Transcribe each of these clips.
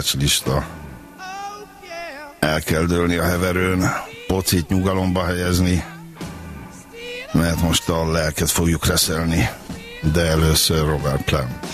A bakács lista. El kell dőlni a heverőn, pocit nyugalomba helyezni, mert most a lelket fogjuk reszelni. De először Robert Plant.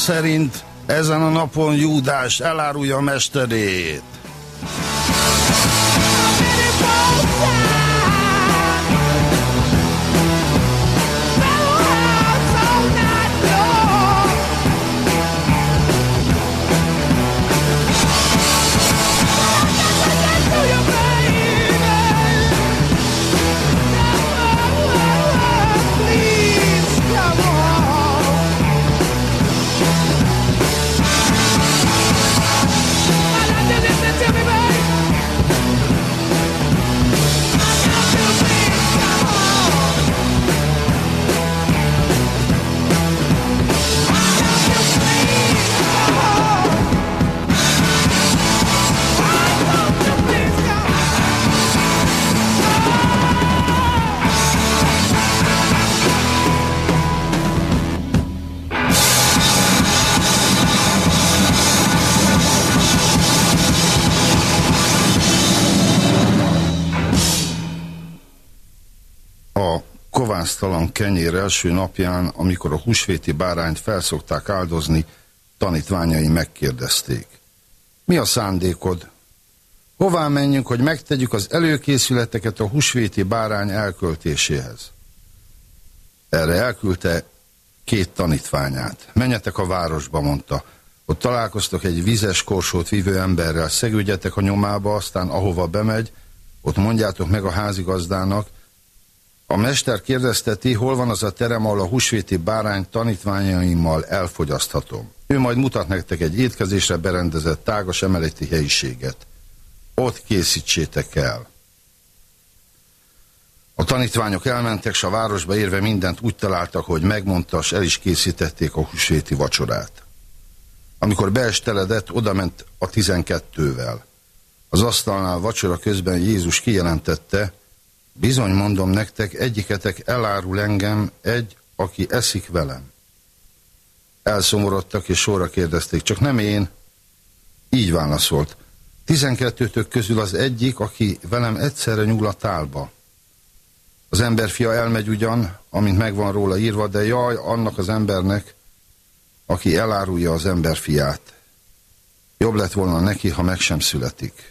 Szerint ezen a napon Júdás elárulja mesterét. Kenyér első napján, amikor a húsvéti bárányt felszokták áldozni, tanítványai megkérdezték. Mi a szándékod? Hová menjünk, hogy megtegyük az előkészületeket a húsvéti bárány elköltéséhez? Erre elküldte két tanítványát. Menjetek a városba, mondta. Ott találkoztok egy vizes korsót vívő emberrel, szegődjetek a nyomába, aztán ahova bemegy, ott mondjátok meg a házigazdának, a mester kérdezteti, hol van az a terem, ahol a húsvéti bárány tanítványaimmal elfogyaszthatom. Ő majd mutat nektek egy étkezésre berendezett tágas emeleti helyiséget. Ott készítsétek el. A tanítványok elmentek, s a városba érve mindent úgy találtak, hogy megmondta, s el is készítették a húsvéti vacsorát. Amikor beesteledett, odament a tizenkettővel. Az asztalnál vacsora közben Jézus kijelentette, Bizony mondom nektek, egyiketek elárul engem egy, aki eszik velem. Elszomorodtak és sorra kérdezték, csak nem én. Így válaszolt. Tizenkettőtök közül az egyik, aki velem egyszerre nyúl a tálba. Az emberfia elmegy ugyan, amint megvan róla írva, de jaj annak az embernek, aki elárulja az emberfiát. Jobb lett volna neki, ha meg sem születik.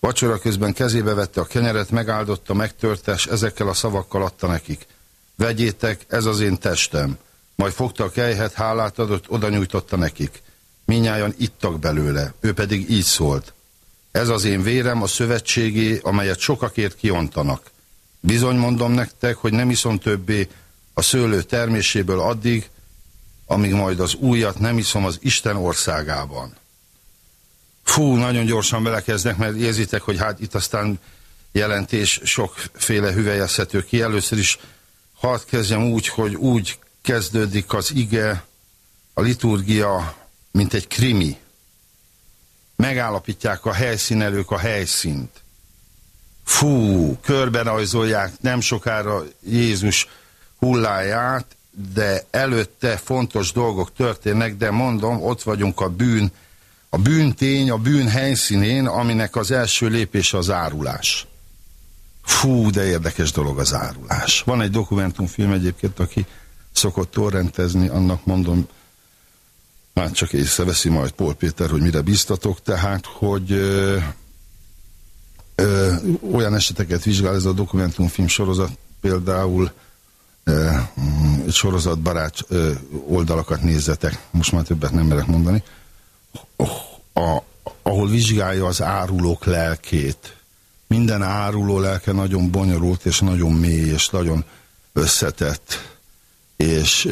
Vacsora közben kezébe vette a kenyeret, megáldotta, megtörte, és ezekkel a szavakkal adta nekik. Vegyétek, ez az én testem. Majd fogta a kejhet, hálát adott, oda nyújtotta nekik. Minnyáján ittak belőle, ő pedig így szólt. Ez az én vérem a szövetségé, amelyet sokakért kiontanak. Bizony mondom nektek, hogy nem iszom többé a szőlő terméséből addig, amíg majd az újat nem iszom az Isten országában. Fú, nagyon gyorsan belekezdek, mert érzitek, hogy hát itt aztán jelentés sokféle hüvelyezhető ki. Először is hadd kezdjem úgy, hogy úgy kezdődik az ige, a liturgia, mint egy krimi. Megállapítják a helyszínelők a helyszínt. Fú, körberajzolják nem sokára Jézus hulláját, de előtte fontos dolgok történnek, de mondom, ott vagyunk a bűn, a bűntény, a bűn helyszínén, aminek az első lépés az árulás. Fú, de érdekes dolog az árulás. Van egy dokumentumfilm egyébként, aki szokott torrentezni, annak mondom, már csak észreveszi majd Pól Péter, hogy mire biztatok, tehát, hogy ö, ö, olyan eseteket vizsgál ez a dokumentumfilm sorozat, például ö, egy sorozatbarát ö, oldalakat nézzetek, most már többet nem merek mondani, a, ahol vizsgálja az árulók lelkét. Minden áruló lelke nagyon bonyolult, és nagyon mély, és nagyon összetett, és,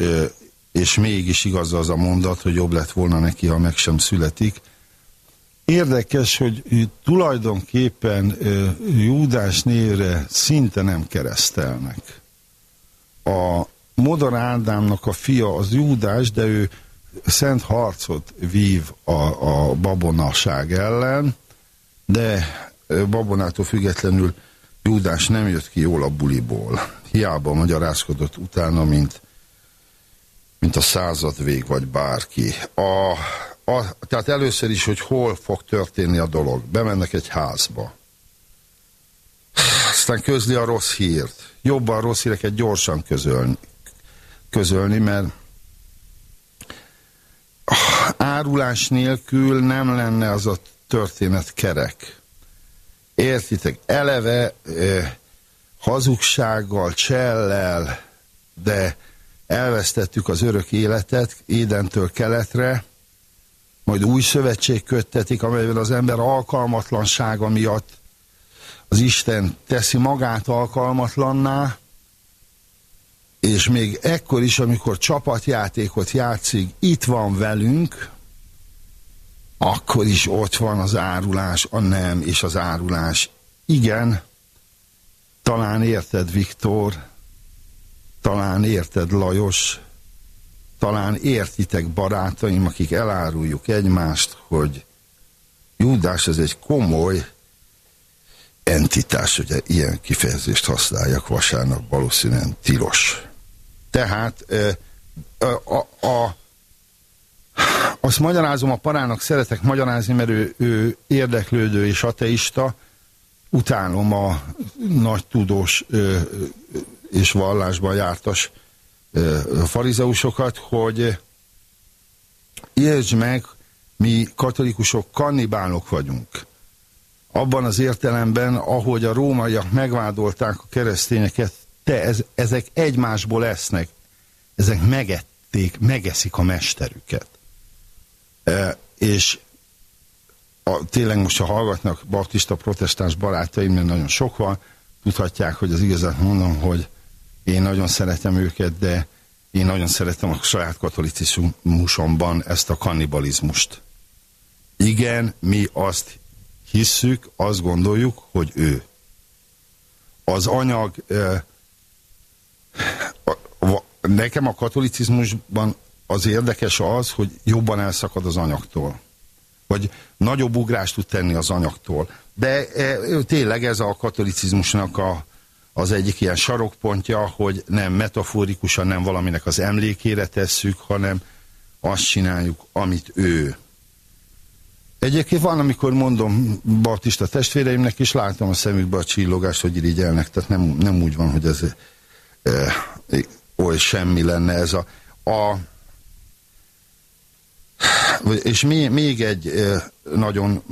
és mégis igaz az a mondat, hogy jobb lett volna neki, ha meg sem születik. Érdekes, hogy tulajdonképpen Júdás névre szinte nem keresztelnek. A Modor Ádámnak a fia az Júdás, de ő szent harcot vív a, a babonaság ellen, de babonától függetlenül Júdás nem jött ki jól a buliból. Hiába magyarázkodott utána, mint, mint a század vég vagy bárki. A, a, tehát először is, hogy hol fog történni a dolog. Bemennek egy házba. Aztán közli a rossz hírt. Jobban rossz híreket gyorsan közölni, közölni mert árulás nélkül nem lenne az a történet kerek. Értitek? Eleve eh, hazugsággal, csellel, de elvesztettük az örök életet Édentől keletre, majd új szövetség köttetik, amelyben az ember alkalmatlansága miatt az Isten teszi magát alkalmatlanná, és még ekkor is, amikor csapatjátékot játszik, itt van velünk, akkor is ott van az árulás, a nem és az árulás. Igen, talán érted, Viktor, talán érted, Lajos, talán értitek, barátaim, akik eláruljuk egymást, hogy Júdás ez egy komoly entitás, hogy ilyen kifejezést használjak vasárnap, valószínűen tilos. Tehát a, a, azt magyarázom a parának, szeretek magyarázni, mert ő, ő érdeklődő és ateista, utálom a nagy tudós ö, és vallásban jártas ö, farizeusokat, hogy értsd meg, mi katolikusok kannibálok vagyunk. Abban az értelemben, ahogy a rómaiak megvádolták a keresztényeket te, ez, ezek egymásból esznek, ezek megették, megeszik a mesterüket. E, és a, tényleg most, ha hallgatnak baptista protestáns barátaim, mert nagyon sok van, tudhatják, hogy az igazat mondom, hogy én nagyon szeretem őket, de én nagyon szeretem a saját katolicizmusomban ezt a kannibalizmust. Igen, mi azt hisszük, azt gondoljuk, hogy ő. Az anyag e, nekem a katolicizmusban az érdekes az, hogy jobban elszakad az anyagtól. Vagy nagyobb ugrást tud tenni az anyagtól. De e, tényleg ez a katolicizmusnak a, az egyik ilyen sarokpontja, hogy nem metaforikusan, nem valaminek az emlékére tesszük, hanem azt csináljuk, amit ő. Egyébként van, amikor mondom baptista testvéreimnek, és látom a szemükbe a csillogást, hogy irigyelnek, tehát nem, nem úgy van, hogy ez oly semmi lenne ez a... a és még, egy nagyon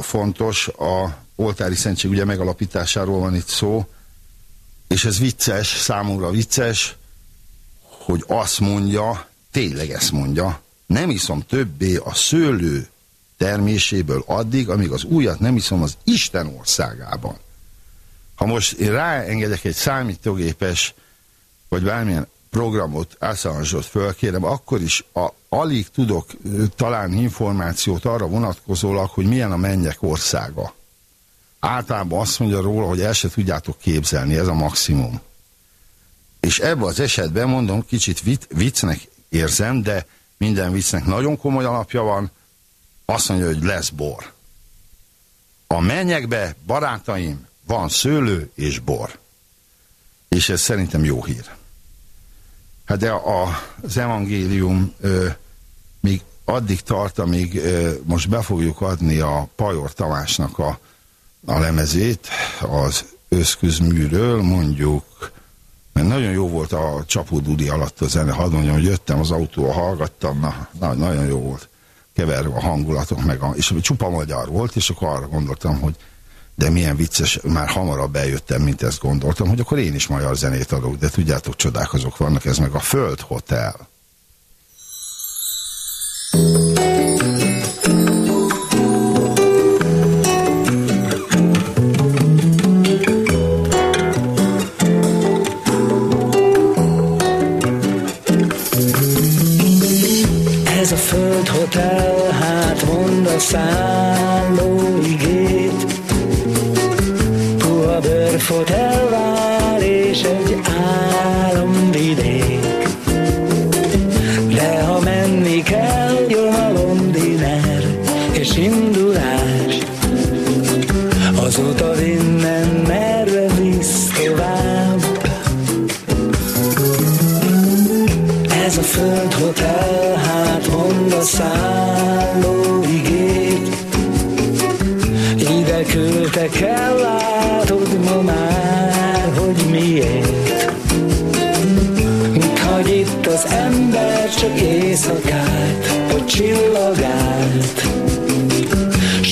fontos, a oltári szentség ugye megalapításáról van itt szó, és ez vicces, számomra vicces, hogy azt mondja, tényleg ezt mondja, nem iszom többé a szőlő terméséből addig, amíg az újat nem iszom az Isten országában. Ha most én ráengedek egy számítógépes vagy bármilyen programot, Assange-ot fölkérem, akkor is a, alig tudok találni információt arra vonatkozólag, hogy milyen a mennyek országa. Általában azt mondja róla, hogy el se tudjátok képzelni, ez a maximum. És ebben az esetben mondom, kicsit vic, viccnek érzem, de minden viccnek nagyon komoly alapja van. Azt mondja, hogy lesz bor. A mennyekbe, barátaim, van szőlő és bor. És ez szerintem jó hír. Hát de a, az evangélium ö, még addig tart, amíg ö, most be fogjuk adni a Pajor Tamásnak a, a lemezét az összközműről, mondjuk, mert nagyon jó volt a Csapódudi alatt a zene, hadd mondjam, hogy jöttem az autóval, hallgattam, na, na, nagyon jó volt keverve a hangulatok, meg a, és csupa magyar volt, és akkor arra gondoltam, hogy de milyen vicces, már hamarabb eljöttem, mint ezt gondoltam, hogy akkor én is magyar zenét adok, de tudjátok, csodák azok vannak, ez meg a Föld Hotel.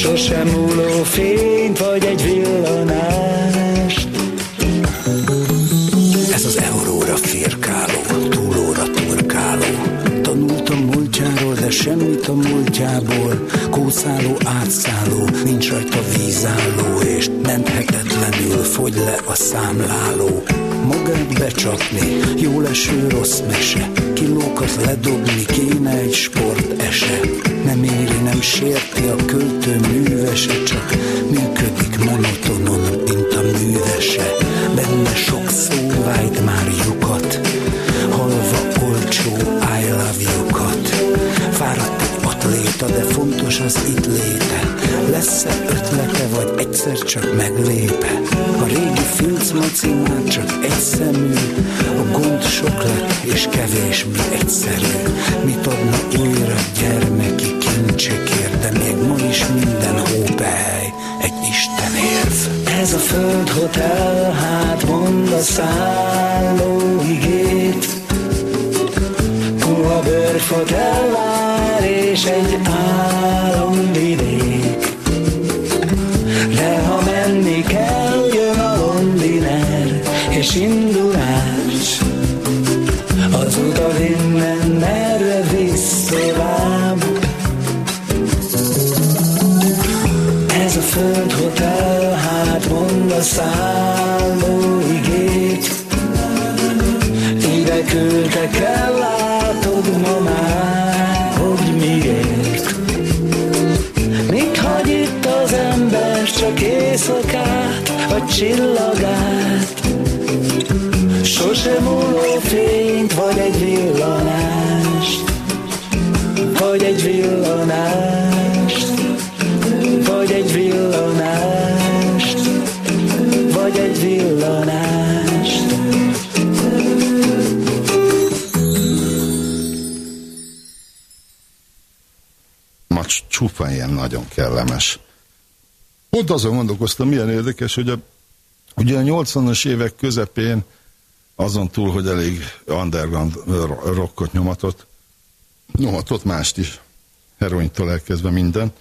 Sosem múló fényt, vagy egy villanást. Ez az euróra firkáló, túlóra turkáló. Tanultam múltjáról, de semmit a múltjából. Kószáló, átszálló, nincs rajta vízálló, és menthetetlenül fogy le a számláló. Magát becsapni, jó leső rossz mese, kilókat ledobni, kéne egy sport ese. Nem éri, nem sérti a költő művese, csak működik monotonon, mint a művese. Benne sok szó vájt már lyukat, halva olcsó I love you-kat. Fáradt egy atléta, de fontos az itt léte. Lesz-e egyszer csak meglépe? A régi filcmaci már csak egy szemű, a gond sok lett, és kevésbé egyszerű. Mit adna újra gyermeki kincsekért, de még ma is minden hópehely egy Isten érv. Ez a földhotel, hát mond a szálló igét. Puha bőrfot elvár, és egy álomvidék. És indulás. Az utat innen merre visz tovább. Ez a földhotel, hát mond a szálló igét. Ide küldtek el, látod ma már, hogy miért. Mit hagy itt az ember, csak éjszakát, vagy csillagát? Sosem múló fényt, vagy egy villanást, vagy egy villanást, vagy egy villanást, vagy egy villanást. Ma cs- csupa ilyen nagyon kellemes. Pont azon gondolkoztam, milyen érdekes, hogy a, ugye a 80-as évek közepén azon túl, hogy elég underground ro- rockot nyomatott, nyomatott mást is, herointól elkezdve minden,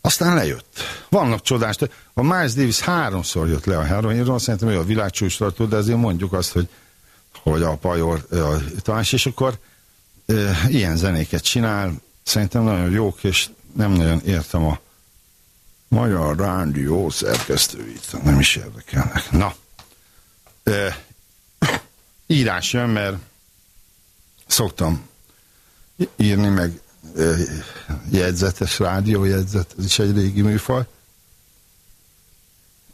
aztán lejött. Vannak csodás. A Miles Davis háromszor jött le a heroinról, szerintem ő a világcsúcstartó, de azért mondjuk azt, hogy, hogy a pajor a, Tamás, és akkor e, ilyen zenéket csinál, szerintem nagyon jók, és nem nagyon értem a magyar rádió szerkesztőit, nem is érdekelnek. Na, e, írás jön, mert szoktam írni, meg jegyzetes rádiójegyzet, ez is egy régi műfaj,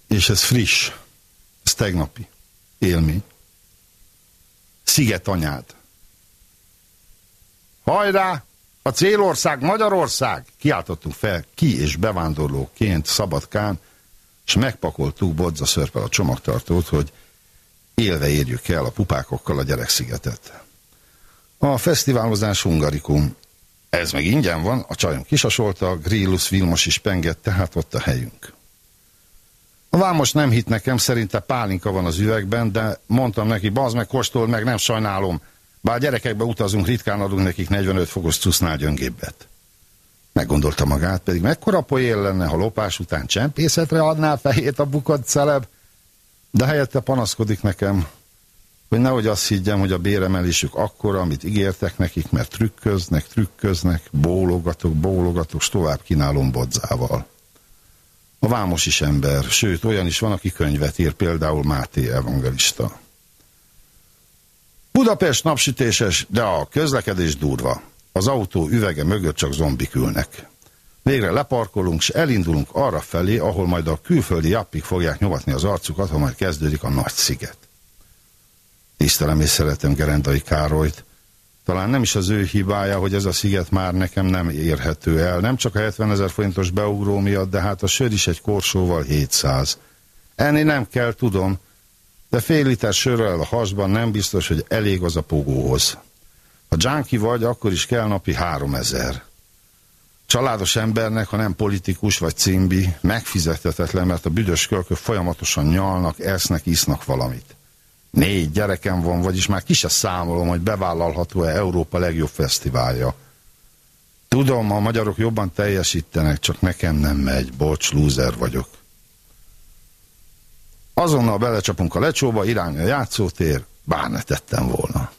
és ez friss, ez tegnapi élmény. Szigetanyád. Hajrá! A célország Magyarország! Kiáltottunk fel ki és bevándorlóként Szabadkán, és megpakoltuk bodza szörpel a csomagtartót, hogy élve érjük el a pupákokkal a gyerekszigetet. A fesztiválozás hungarikum. Ez meg ingyen van, a csajom kisasolta, Grillus Vilmos is pengett, tehát ott a helyünk. A vámos nem hitt nekem, szerinte pálinka van az üvegben, de mondtam neki, bazd meg, kóstol meg, nem sajnálom. Bár gyerekekbe utazunk, ritkán adunk nekik 45 fokos cusznál gyöngébbet. Meggondolta magát, pedig mekkora poél lenne, ha lopás után csempészetre adná fejét a bukott celeb, de helyette panaszkodik nekem, hogy nehogy azt higgyem, hogy a béremelésük akkora, amit ígértek nekik, mert trükköznek, trükköznek, bólogatok, bólogatok, és tovább kínálom bodzával. A vámos is ember, sőt, olyan is van, aki könyvet ír, például Máté evangelista. Budapest napsütéses, de a közlekedés durva. Az autó üvege mögött csak zombik ülnek. Végre leparkolunk, és elindulunk arra felé, ahol majd a külföldi jappik fogják nyomatni az arcukat, ha majd kezdődik a nagy sziget. Tisztelem és szeretem Gerendai Károlyt. Talán nem is az ő hibája, hogy ez a sziget már nekem nem érhető el. Nem csak a 70 ezer forintos beugró miatt, de hát a sör is egy korsóval 700. Ennél nem kell, tudom, de fél liter sörrel a hasban nem biztos, hogy elég az a pogóhoz. Ha junkie vagy, akkor is kell napi 3000. Családos embernek, ha nem politikus vagy cimbi, megfizethetetlen, mert a büdös kölkök folyamatosan nyalnak, esznek, isznak valamit. Négy gyerekem van, vagyis már ki se számolom, hogy bevállalható-e Európa legjobb fesztiválja. Tudom, a magyarok jobban teljesítenek, csak nekem nem megy, bocs, lúzer vagyok. Azonnal belecsapunk a lecsóba, irány a játszótér, bár ne tettem volna.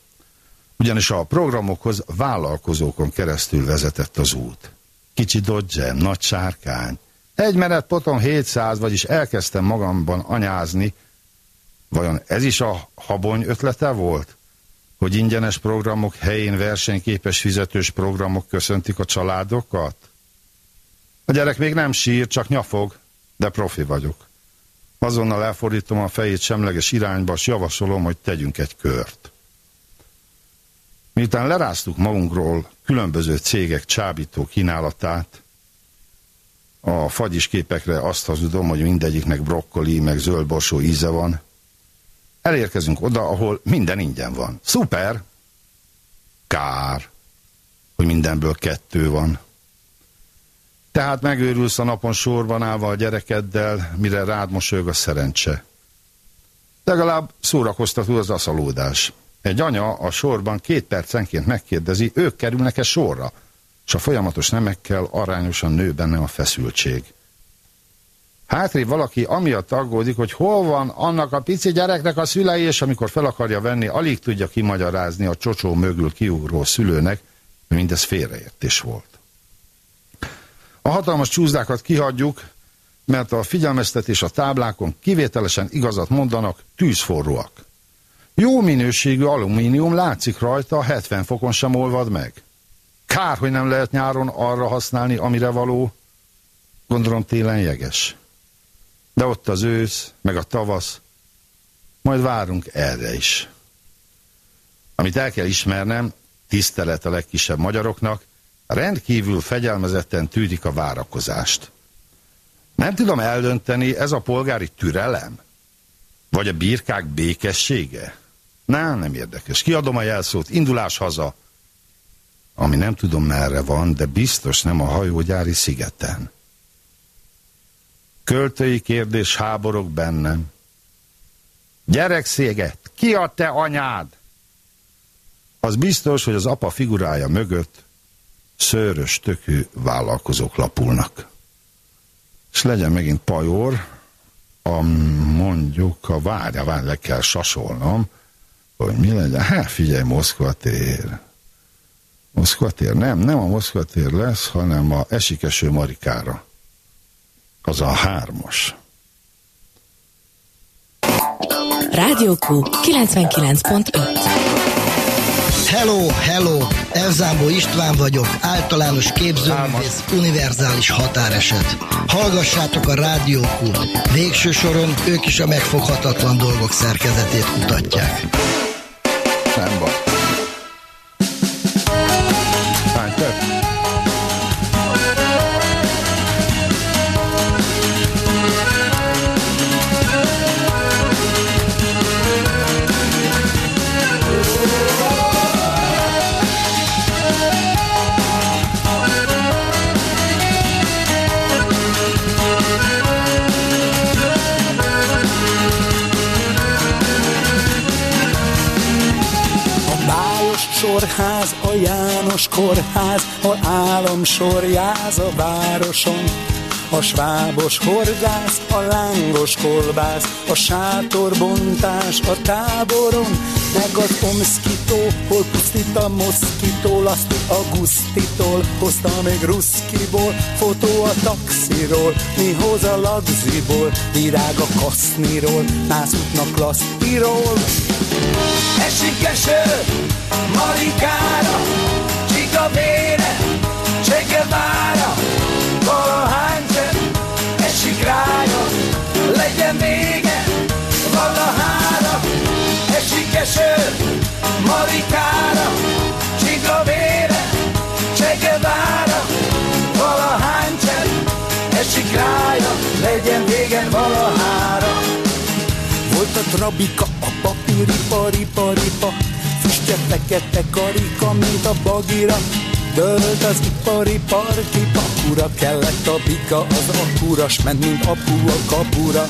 Ugyanis a programokhoz vállalkozókon keresztül vezetett az út. Kicsi dodge nagy sárkány. Egy menet potom 700, vagyis elkezdtem magamban anyázni, Vajon ez is a habony ötlete volt? Hogy ingyenes programok helyén versenyképes fizetős programok köszöntik a családokat? A gyerek még nem sír, csak nyafog, de profi vagyok. Azonnal elfordítom a fejét semleges irányba, és javasolom, hogy tegyünk egy kört. Miután leráztuk magunkról különböző cégek csábító kínálatát, a fagyis képekre azt hazudom, hogy mindegyiknek brokkoli, meg zöldborsó íze van, Elérkezünk oda, ahol minden ingyen van. Szuper! Kár, hogy mindenből kettő van. Tehát megőrülsz a napon sorban állva a gyerekeddel, mire rád mosolyog a szerencse. Legalább szórakoztató az aszalódás. Egy anya a sorban két percenként megkérdezi, ők kerülnek-e sorra, és a folyamatos nemekkel arányosan nő benne a feszültség. Hátrébb valaki amiatt aggódik, hogy hol van annak a pici gyereknek a szülei, és amikor fel akarja venni, alig tudja kimagyarázni a csocsó mögül kiugró szülőnek, hogy mindez félreértés volt. A hatalmas csúzdákat kihagyjuk, mert a figyelmeztetés a táblákon kivételesen igazat mondanak, tűzforróak. Jó minőségű alumínium látszik rajta, 70 fokon sem olvad meg. Kár, hogy nem lehet nyáron arra használni, amire való. Gondolom télen jeges. De ott az ősz, meg a tavasz, majd várunk erre is. Amit el kell ismernem, tisztelet a legkisebb magyaroknak, rendkívül fegyelmezetten tűdik a várakozást. Nem tudom eldönteni, ez a polgári türelem? Vagy a birkák békessége? Nem, nem érdekes. Kiadom a jelszót, indulás haza. Ami nem tudom merre van, de biztos nem a hajógyári szigeten. Költői kérdés háborog bennem. Gyerekszéget, ki a te anyád? Az biztos, hogy az apa figurája mögött szőrös tökű vállalkozók lapulnak. És legyen megint pajor, a, mondjuk a várja, várja, le kell sasolnom, hogy mi legyen. Hát figyelj, Moszkva tér. Moszkva tér? Nem, nem a Moszkva tér lesz, hanem a esikeső Marikára az a hármas. Rádió Q 99.5 Hello, hello! Elzámbó István vagyok, általános képzőművész, univerzális határeset. Hallgassátok a Rádió q Végső soron ők is a megfoghatatlan dolgok szerkezetét kutatják. Nem sorház, a János kórház, hol álomsorjáz a városon. A svábos horgász, a lángos kolbász, a sátorbontás a táboron, meg az omszkitó, hol pusztít a moszkitó, laszti a gusztitól, hozta még ruszkiból, fotó a taxiról, mi hoz a lagziból, virág a kaszniról, nászútnak lasztiról. Esik eső, Marikára, Csika vére, Csekevára, valahány csepp, esik rája, legyen vége, valahára, esik eső, Marikára, trabika, a papíripari paripa, füstje fekete karika, mint a bagira. Dölt az ipari parki pakura, kellett a bika, az akuras, ment mint apu a kapura.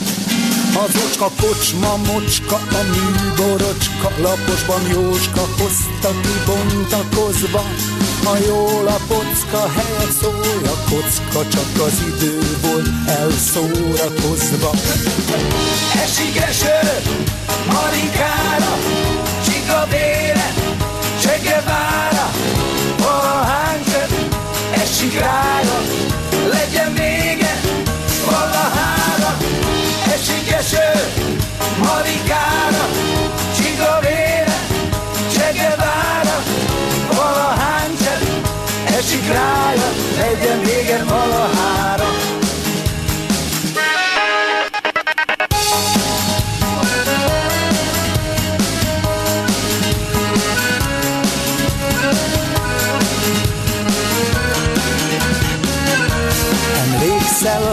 Az ocska, kocsma, mocska, a műborocska, laposban Jóska hozta kibontakozva. A jó lapocka helyet szól a kocka, csak az idő volt elszórakozva. Esik eső, Marikára, Csika vére, Csekevára, valahány esik rája, esik rája, legyen vége valahára.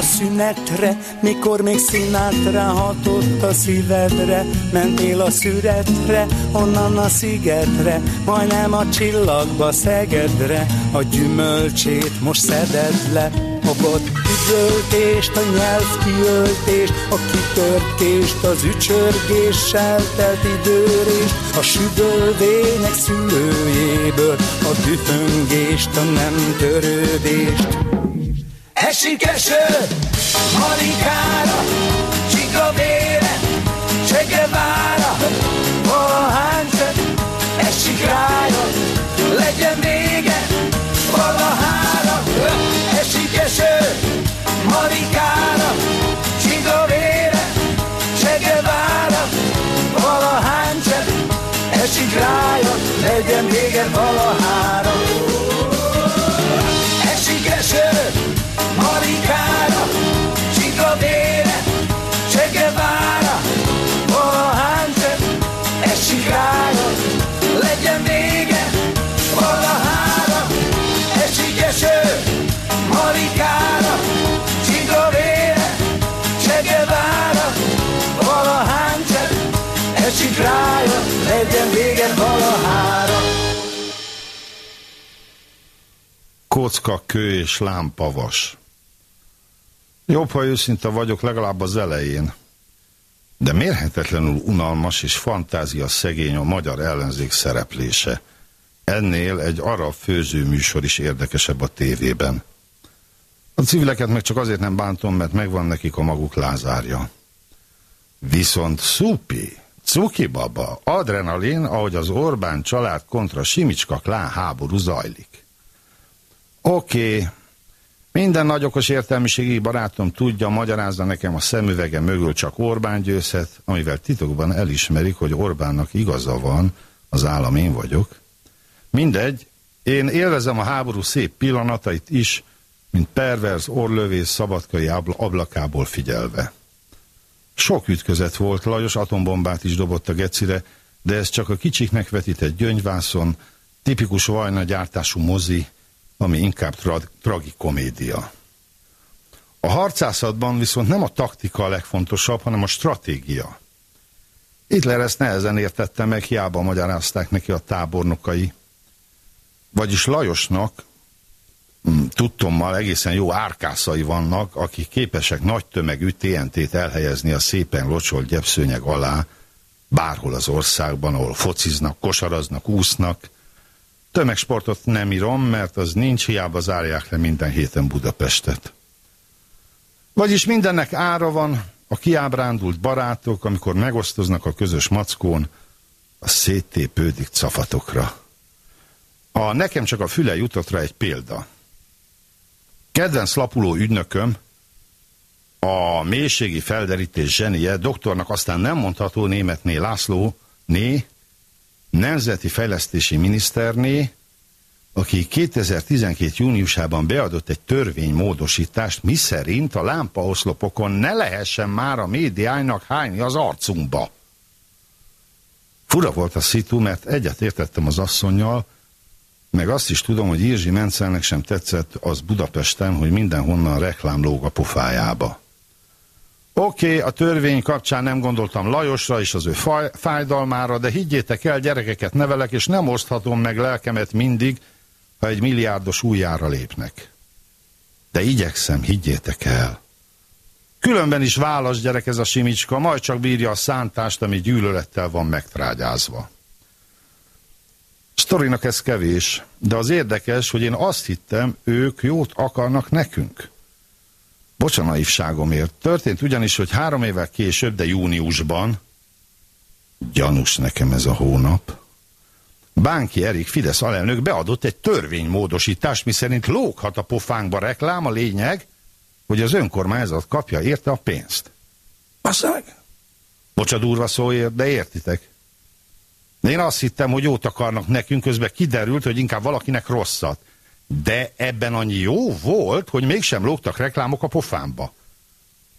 Szünetre, mikor még Sinatra hatott a szívedre, mentél a szüretre, onnan a szigetre, majdnem a csillagba Szegedre, a gyümölcsét most szeded le, a bot üvöltést, a nyelvkiöltést, a kitört kést, az ücsörgéssel telt időrést, a südölvények szülőjéből, a dühöngést, a nem törődést. Esik eső, Marikára, Csika vére, Csekevára, valahány csepp, esik rája, legyen vége, valahára, esik eső, Marikára, Csika vére, Csekevára, valahány csepp, esik rája, legyen vége valahára. Esik rája, legyen vége valahára. Kocka, kő és lámpavas. Jobb, ha őszinte vagyok legalább az elején. De mérhetetlenül unalmas és fantázia szegény a magyar ellenzék szereplése. Ennél egy arab főzőműsor is érdekesebb a tévében. A civileket meg csak azért nem bántom, mert megvan nekik a maguk lázárja. Viszont szupi, cuki baba, adrenalin, ahogy az Orbán család kontra Simicska klán háború zajlik. Oké, okay. minden nagyokos értelmiségi barátom tudja, magyarázza nekem a szemüvege mögül csak Orbán győzhet, amivel titokban elismerik, hogy Orbánnak igaza van, az állam én vagyok. Mindegy, én élvezem a háború szép pillanatait is, mint pervers orlövész szabadkai ablakából figyelve. Sok ütközet volt, Lajos atombombát is dobott a gecire, de ez csak a kicsiknek vetített gyöngyvászon, tipikus vajna gyártású mozi, ami inkább tra- tragikomédia. A harcászatban viszont nem a taktika a legfontosabb, hanem a stratégia. Hitler ezt nehezen értette meg, hiába magyarázták neki a tábornokai. Vagyis Lajosnak tudtommal egészen jó árkászai vannak, akik képesek nagy tömegű TNT-t elhelyezni a szépen locsolt gyepszőnyeg alá, bárhol az országban, ahol fociznak, kosaraznak, úsznak. Tömegsportot nem írom, mert az nincs, hiába zárják le minden héten Budapestet. Vagyis mindennek ára van, a kiábrándult barátok, amikor megosztoznak a közös mackón, a széttépődik cafatokra. A nekem csak a füle jutott egy példa. Kedvenc lapuló ügynököm, a mélységi felderítés zsenie, doktornak aztán nem mondható németné László, né, nemzeti fejlesztési miniszterné, aki 2012. júniusában beadott egy törvénymódosítást, miszerint a lámpaoszlopokon ne lehessen már a médiának hányni az arcunkba. Fura volt a szitu, mert egyet értettem az asszonynal, meg azt is tudom, hogy Irzsi Mencelnek sem tetszett az Budapesten, hogy mindenhonnan reklám lóg a pofájába. Oké, okay, a törvény kapcsán nem gondoltam Lajosra és az ő faj, fájdalmára, de higgyétek el, gyerekeket nevelek, és nem oszthatom meg lelkemet mindig, ha egy milliárdos újjára lépnek. De igyekszem, higgyétek el. Különben is válasz gyerek ez a simicska, majd csak bírja a szántást, ami gyűlölettel van megtrágyázva. Sztorinak ez kevés, de az érdekes, hogy én azt hittem, ők jót akarnak nekünk. Bocs a naivságomért. Történt ugyanis, hogy három évvel később, de júniusban, gyanús nekem ez a hónap, Bánki Erik Fidesz alelnök beadott egy törvénymódosítást, miszerint lóghat a pofánkba reklám, a lényeg, hogy az önkormányzat kapja érte a pénzt. Basszeg! Bocsa durva szóért, de értitek. Én azt hittem, hogy jót akarnak nekünk, közben kiderült, hogy inkább valakinek rosszat. De ebben annyi jó volt, hogy mégsem lógtak reklámok a pofámba.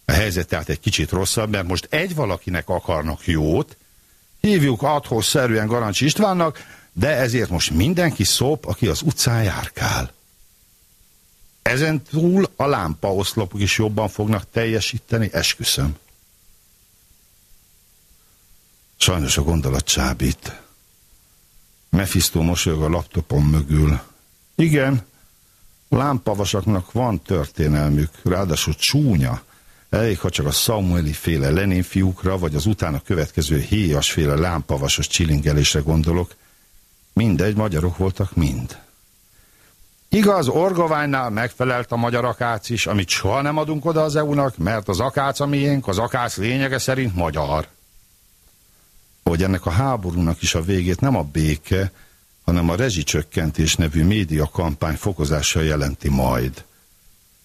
A helyzet tehát egy kicsit rosszabb, mert most egy valakinek akarnak jót, hívjuk adhoz szerűen Garancsi Istvánnak, de ezért most mindenki szop, aki az utcán járkál. Ezen túl a lámpaoszlopok is jobban fognak teljesíteni, esküszöm. Sajnos a gondolat csábít. Mephisto mosolyog a laptopon mögül. Igen, lámpavasaknak van történelmük, ráadásul csúnya. Elég, ha csak a Samueli féle Lenin fiúkra, vagy az utána következő héjas féle lámpavasos csilingelésre gondolok, Mindegy, magyarok voltak mind. Igaz, Orgoványnál megfelelt a magyar akác is, amit soha nem adunk oda az EU-nak, mert az akác a miénk, az akác lényege szerint magyar. Hogy ennek a háborúnak is a végét nem a béke, hanem a rezsicsökkentés nevű média kampány fokozása jelenti majd.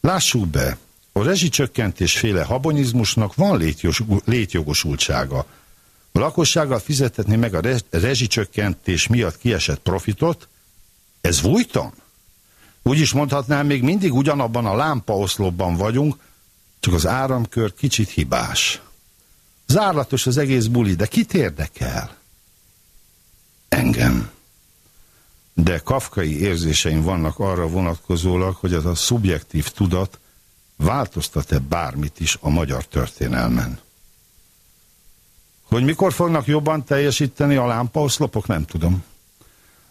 Lássuk be, a rezsicsökkentés féle habonizmusnak van létjogosultsága, a lakossággal fizetetni meg a rezsicsökkentés miatt kiesett profitot, ez vújtan? Úgy is mondhatnám, még mindig ugyanabban a lámpaoszlopban vagyunk, csak az áramkör kicsit hibás. Zárlatos az egész buli, de kit érdekel? Engem. De kafkai érzéseim vannak arra vonatkozólag, hogy az a szubjektív tudat változtat-e bármit is a magyar történelmen. Hogy mikor fognak jobban teljesíteni a lámpaoszlopok, nem tudom.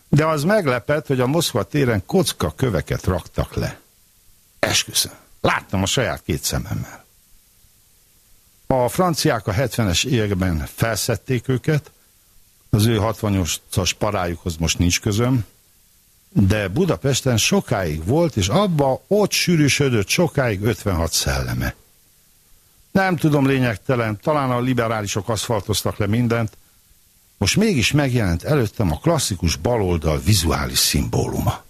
De az meglepett, hogy a Moszkva téren kocka köveket raktak le. Esküszöm. Láttam a saját két szememmel. A franciák a 70-es években felszették őket, az ő 68-as parájukhoz most nincs közöm, de Budapesten sokáig volt, és abba ott sűrűsödött sokáig 56 szelleme. Nem tudom, lényegtelen, talán a liberálisok aszfaltoztak le mindent. Most mégis megjelent előttem a klasszikus baloldal vizuális szimbóluma.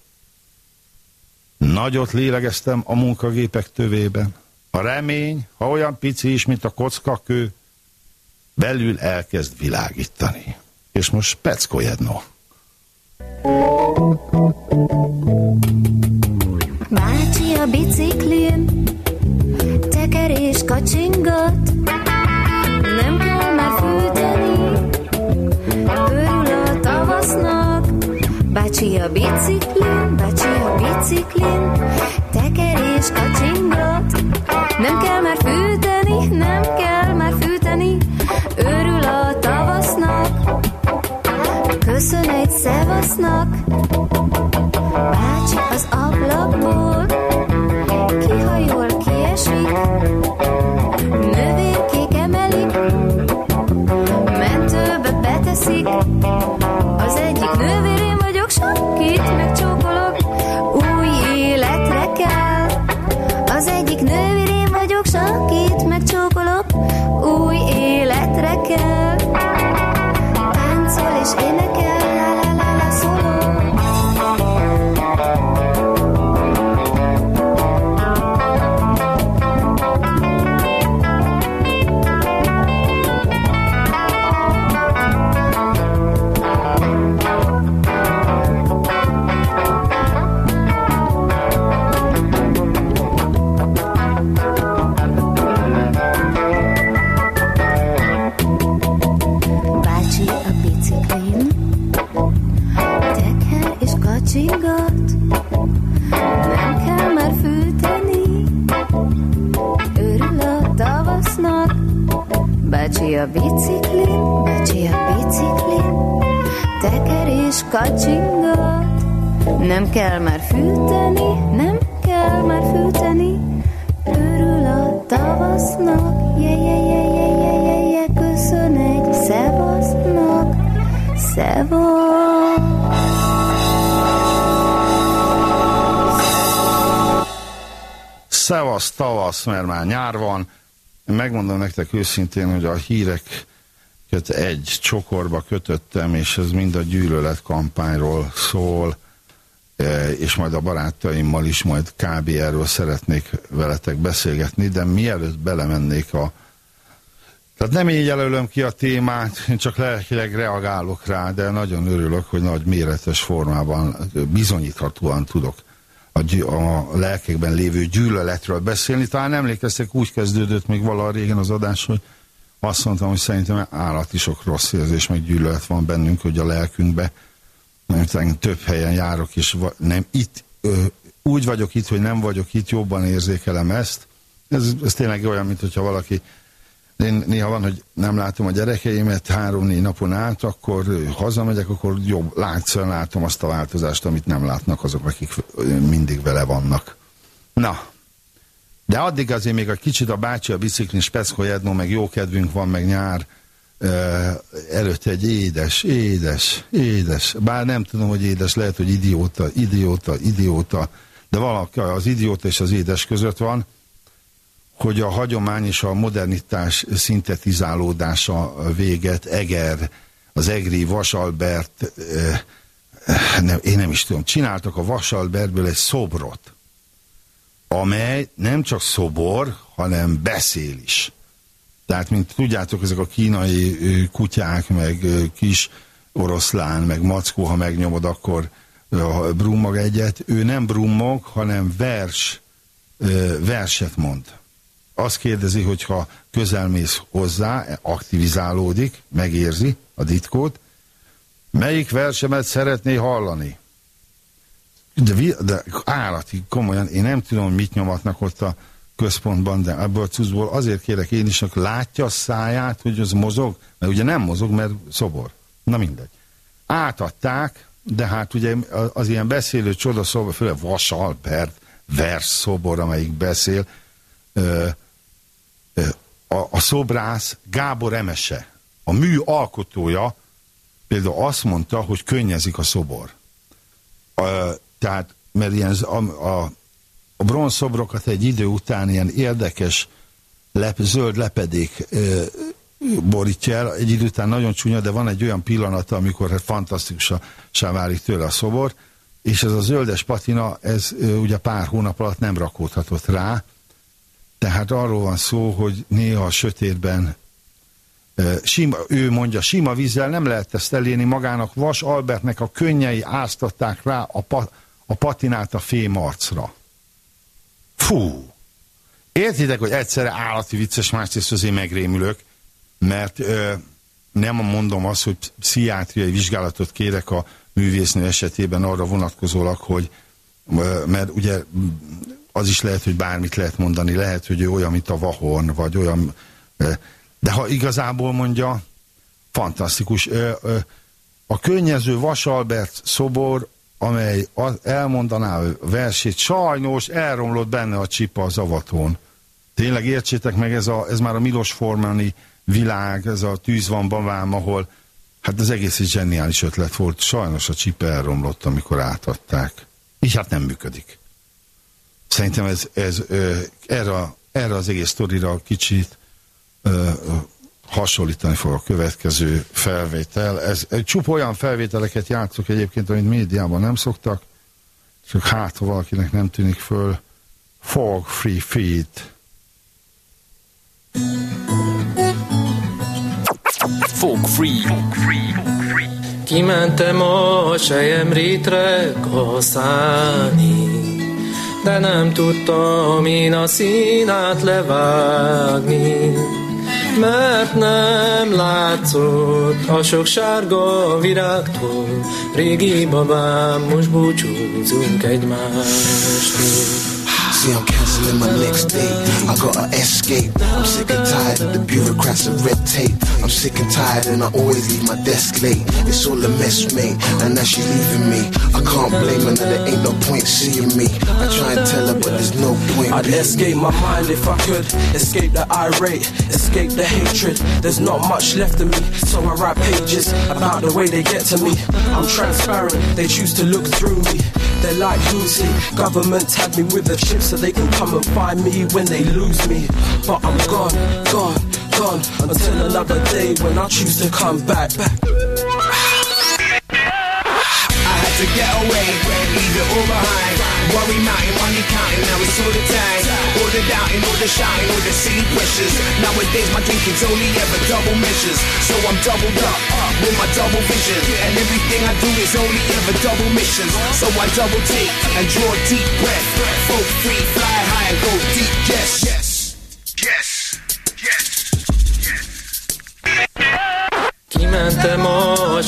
Nagyot lélegeztem a munkagépek tövében. A remény, ha olyan pici is, mint a kockakő, belül elkezd világítani. És most Peckojedno. Bácsi a biciklin tekerés kacsingat Nem kell már fűteni a biciklin, bácsi a biciklin, tekerés kacsingat. Szevasznak. A biciklin Bácsi a biciklin. Teker és kacsingat Nem kell már fűteni Nem kell már fűteni. Örül a tavasznak Je, je, je, je, je, je, je Köszön egy szevasznak Szevasz. Szevasz, tavasz, mert már nyár van. Én megmondom nektek őszintén, hogy a híreket egy csokorba kötöttem, és ez mind a gyűlölet kampányról szól, e, és majd a barátaimmal is majd kb. erről szeretnék veletek beszélgetni, de mielőtt belemennék a tehát nem így jelölöm ki a témát, én csak lelkileg reagálok rá, de nagyon örülök, hogy nagy méretes formában bizonyíthatóan tudok a, a lelkekben lévő gyűlöletről beszélni. Talán emlékeztek, úgy kezdődött még valaha régen az adás, hogy azt mondtam, hogy szerintem állati sok rossz érzés, meg gyűlölet van bennünk, hogy a lelkünkbe, mert több helyen járok, és nem itt, ö, úgy vagyok itt, hogy nem vagyok itt, jobban érzékelem ezt. Ez, ez tényleg olyan, mint hogyha valaki én néha van, hogy nem látom a gyerekeimet három-négy napon át, akkor hazamegyek, akkor jobb, látszóan látom azt a változást, amit nem látnak azok, akik mindig vele vannak. Na, de addig azért még a kicsit a bácsi, a biciklin, Speckó Jednó, meg jó kedvünk van, meg nyár előtt egy édes, édes, édes, bár nem tudom, hogy édes, lehet, hogy idióta, idióta, idióta, de valaki az idióta és az édes között van, hogy a hagyomány és a modernitás szintetizálódása véget, Eger, az Egri, Vasalbert, eh, nem, én nem is tudom, csináltak a Vasalbertből egy szobrot, amely nem csak szobor, hanem beszél is. Tehát, mint tudjátok, ezek a kínai ö, kutyák, meg ö, kis oroszlán, meg mackó, ha megnyomod, akkor brummog egyet. Ő nem brummog, hanem vers, verset mond azt kérdezi, hogyha közelmész hozzá, aktivizálódik, megérzi a ditkót, melyik versemet szeretné hallani? De, de állati, komolyan, én nem tudom, hogy mit nyomatnak ott a központban, de ebből a cuccból azért kérek én is, hogy látja a száját, hogy az mozog, mert ugye nem mozog, mert szobor. Na mindegy. Átadták, de hát ugye az ilyen beszélő csoda szobor, főleg Vas Albert vers szobor, amelyik beszél, ö, a, a szobrász Gábor Emese, a mű alkotója például azt mondta, hogy könnyezik a szobor. A, tehát, mert ilyen a, a, a bronzszobrokat egy idő után ilyen érdekes lep, zöld lepedék ö, borítja el, egy idő után nagyon csúnya, de van egy olyan pillanata, amikor hát fantasztikusan válik tőle a szobor, és ez a zöldes patina, ez ö, ugye pár hónap alatt nem rakódhatott rá, tehát arról van szó, hogy néha a sötétben sima, ő mondja, sima vízzel nem lehet ezt elérni magának, Vas Albertnek a könnyei áztatták rá a, pa, a patinát a fém arcra. Fú! Értitek, hogy egyszerre állati vicces, másrészt azért megrémülök, mert ö, nem mondom azt, hogy pszichiátriai vizsgálatot kérek a művésznő esetében arra vonatkozólag, hogy ö, mert ugye az is lehet, hogy bármit lehet mondani, lehet, hogy ő olyan, mint a Vahorn, vagy olyan, de ha igazából mondja, fantasztikus. A könnyező Vasalbert szobor, amely elmondaná a versét, sajnos elromlott benne a csipa az avatón. Tényleg értsétek meg, ez, a, ez már a Milos Formani világ, ez a tűz van bavám, ahol hát az egész egy zseniális ötlet volt. Sajnos a csipa elromlott, amikor átadták. Így hát nem működik. Szerintem ez, ez erre, a- erre az egész sztorira kicsit hasonlítani fog a következő felvétel. Ez, csupa olyan felvételeket játszok egyébként, amit médiában nem szoktak, csak hát, ha valakinek nem tűnik föl, Fog Free Feed. Folk free. Kimentem a sejemrétre kaszálni, de nem tudtam én a színát levágni, mert nem látszott a sok sárga virágtól, régi babám, most búcsúzunk egymástól. See, I'm canceling my next date. I gotta escape. I'm sick and tired of the bureaucrats and red tape. I'm sick and tired, and I always leave my desk late. It's all a mess, mate. And now she's leaving me. I can't blame her, now there ain't no point seeing me. I try and tell her, but there's no point. I'd escape my mind if I could. Escape the irate, escape the hatred. There's not much left of me, so I write pages about the way they get to me. I'm transparent, they choose to look through me. They're like Lucy. Government tag me with the chip so they can come and find me when they lose me. But I'm gone, gone, gone until another day when I choose to come back. I had to get away, leave it all behind. Worry mountain, money counting, now it's all the time. All the doubting, all the shouting, the silly pressures. Nowadays my drinking's only ever double measures. So I'm doubled up, with my double vision. And everything I do is only ever double missions. So I double take and draw a deep breath. Folk free, fly high and go deep, yes. Yes, yes, yes.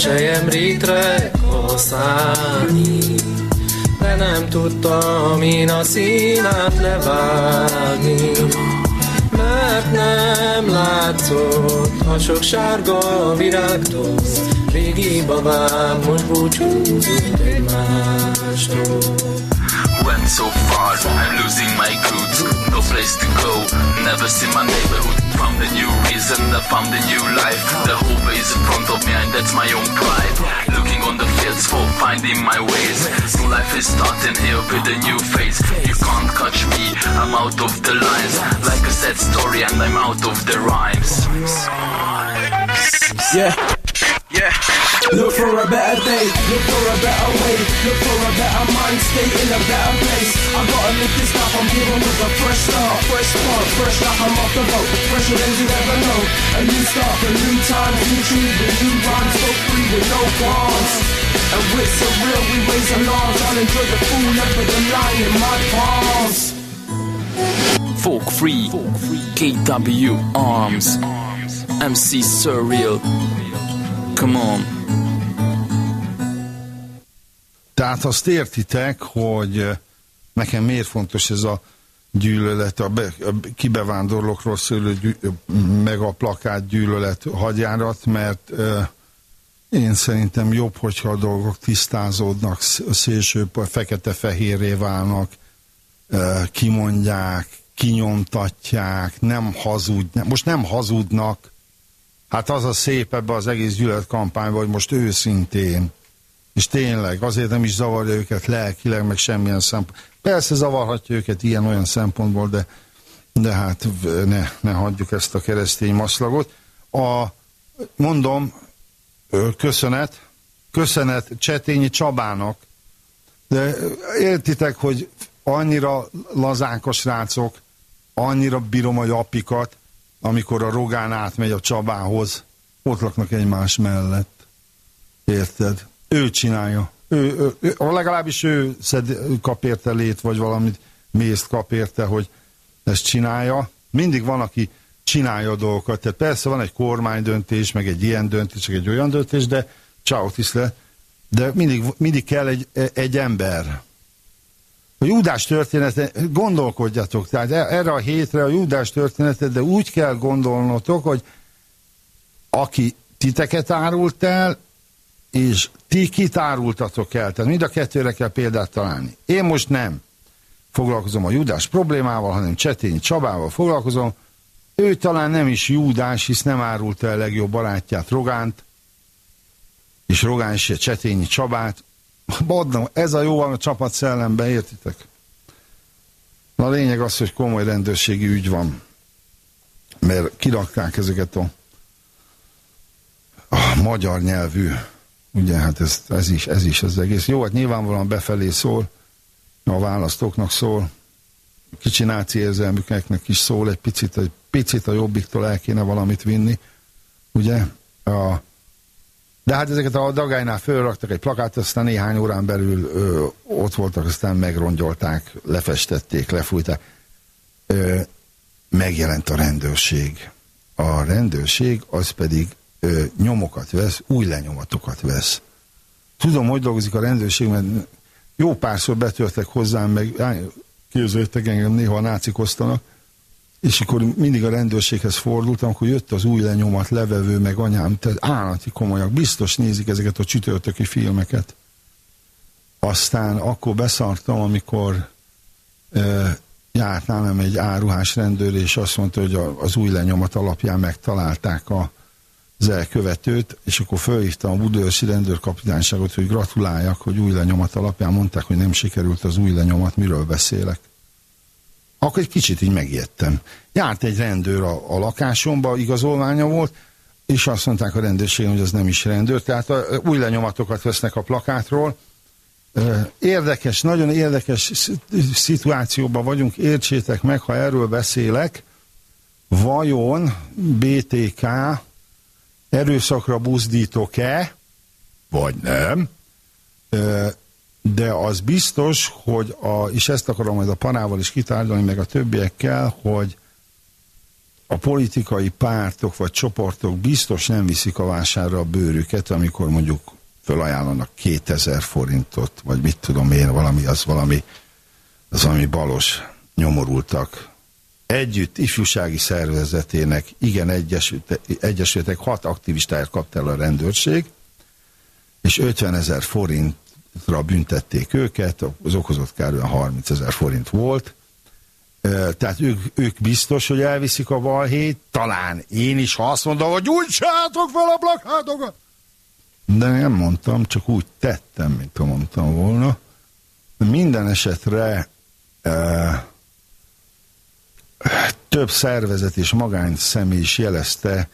Sejemrétre kaszálni, de nem tudtam én a színát levágni, mert nem látszott a sok sárga virágtól, régi babám, most búcsúzunk egymástól. Went so far, I'm losing my roots. No place to go, never see my neighborhood. Found a new reason, I found a new life. The hope is in front of me, and that's my own pride. Looking on the fields for finding my ways. New life is starting here with a new face. You can't catch me, I'm out of the lines. Like a sad story, and I'm out of the rhymes. Yeah. Yeah. Look for a better day, look for a better way, look for a better mind state in a better place. I gotta live this life, I'm giving with a fresh start, fresh spark, fresh like I'm off the boat, fresher than you ever know. A new start, a new time, new tree with new rhymes, so free with no qualms. And with surreal, we raise alarms, I'll enjoy the fool with the line in my palms. Folk free. KW Arms, Arms, MC Surreal. Come on. Tehát azt értitek, hogy eh, nekem miért fontos ez a gyűlölet, a, be, a kibevándorlókról szóló gyű, meg a plakát gyűlölet hadjárat, mert uh, én szerintem jobb, hogyha a dolgok tisztázódnak, sz- szélső, fekete-fehérré válnak, uh, kimondják, kinyomtatják, nem hazudnak. Most nem hazudnak. Hát az a szép ebbe az egész gyűlöletkampányban, hogy most őszintén, és tényleg, azért nem is zavarja őket lelkileg, meg semmilyen szempont. Persze zavarhatja őket ilyen-olyan szempontból, de, de hát ne, ne hagyjuk ezt a keresztény maszlagot. A, mondom, köszönet, köszönet Csetényi Csabának, de értitek, hogy annyira lazák a annyira bírom a apikat, amikor a Rogán átmegy a Csabához, ott laknak egymás mellett. Érted? Ő csinálja. Ő, ő, ő, legalábbis ő szed, kap érte lét, vagy valamit mészt kap érte, hogy ezt csinálja. Mindig van, aki csinálja a dolgokat. Tehát persze van egy kormánydöntés, meg egy ilyen döntés, meg egy olyan döntés, de ciao tiszle, De mindig, mindig kell egy, egy ember. A Júdás története, gondolkodjatok, tehát e- erre a hétre a Júdás történetet, de úgy kell gondolnotok, hogy aki titeket árult el, és ti kit árultatok el. Tehát mind a kettőre kell példát találni. Én most nem foglalkozom a Júdás problémával, hanem Csetényi Csabával foglalkozom. Ő talán nem is Júdás, hisz nem árulta el legjobb barátját, Rogánt, és Rogán se Csetényi Csabát. Badna, ez a jó a csapat szellemben, értitek? Na a lényeg az, hogy komoly rendőrségi ügy van, mert kirakták ezeket a, a magyar nyelvű, ugye hát ez, ez, is, ez is az egész. Jó, hát nyilvánvalóan befelé szól, a választóknak szól, kicsi náci érzelmüknek is szól, egy picit, egy picit a jobbiktól el kéne valamit vinni, ugye? A, de hát ezeket a dagálynál fölraktak egy plakát, aztán néhány órán belül ö, ott voltak, aztán megrongyolták, lefestették, lefújták. Ö, megjelent a rendőrség. A rendőrség az pedig ö, nyomokat vesz, új lenyomatokat vesz. Tudom, hogy dolgozik a rendőrség, mert jó párszor betörtek hozzám, meg képzeljétek engem, néha a nácik osztanak, és akkor mindig a rendőrséghez fordultam, akkor jött az új lenyomat, levevő, meg anyám, tehát állati komolyak, biztos nézik ezeket a csütörtöki filmeket. Aztán akkor beszartam, amikor e, járt nálam egy áruhás rendőr, és azt mondta, hogy a, az új lenyomat alapján megtalálták a, az elkövetőt, és akkor fölhívtam a Budőrsi rendőrkapitányságot, hogy gratuláljak, hogy új lenyomat alapján mondták, hogy nem sikerült az új lenyomat, miről beszélek. Akkor egy kicsit így megijedtem. Járt egy rendőr a, a lakásomba, igazolványa volt, és azt mondták a rendőrségen, hogy az nem is rendőr, tehát a, új lenyomatokat vesznek a plakátról. Érdekes, nagyon érdekes szituációban vagyunk, értsétek meg, ha erről beszélek, vajon BTK erőszakra buzdítok-e, vagy nem, de az biztos, hogy a, és ezt akarom majd a panával is kitárgyalni, meg a többiekkel, hogy a politikai pártok vagy csoportok biztos nem viszik a vásárra a bőrüket, amikor mondjuk felajánlanak 2000 forintot, vagy mit tudom én, valami, az valami, az valami balos nyomorultak. Együtt ifjúsági szervezetének, igen, egyesültek, hat aktivistáért kapta el a rendőrség, és 50 ezer forint ra büntették őket, az okozott kár olyan 30 ezer forint volt, tehát ők, ők biztos, hogy elviszik a balhét, talán én is, ha azt mondom, hogy gyújtsátok fel a plakátokat. De nem mondtam, csak úgy tettem, mint ha mondtam volna. Minden esetre e, több szervezet és magány személy is jelezte,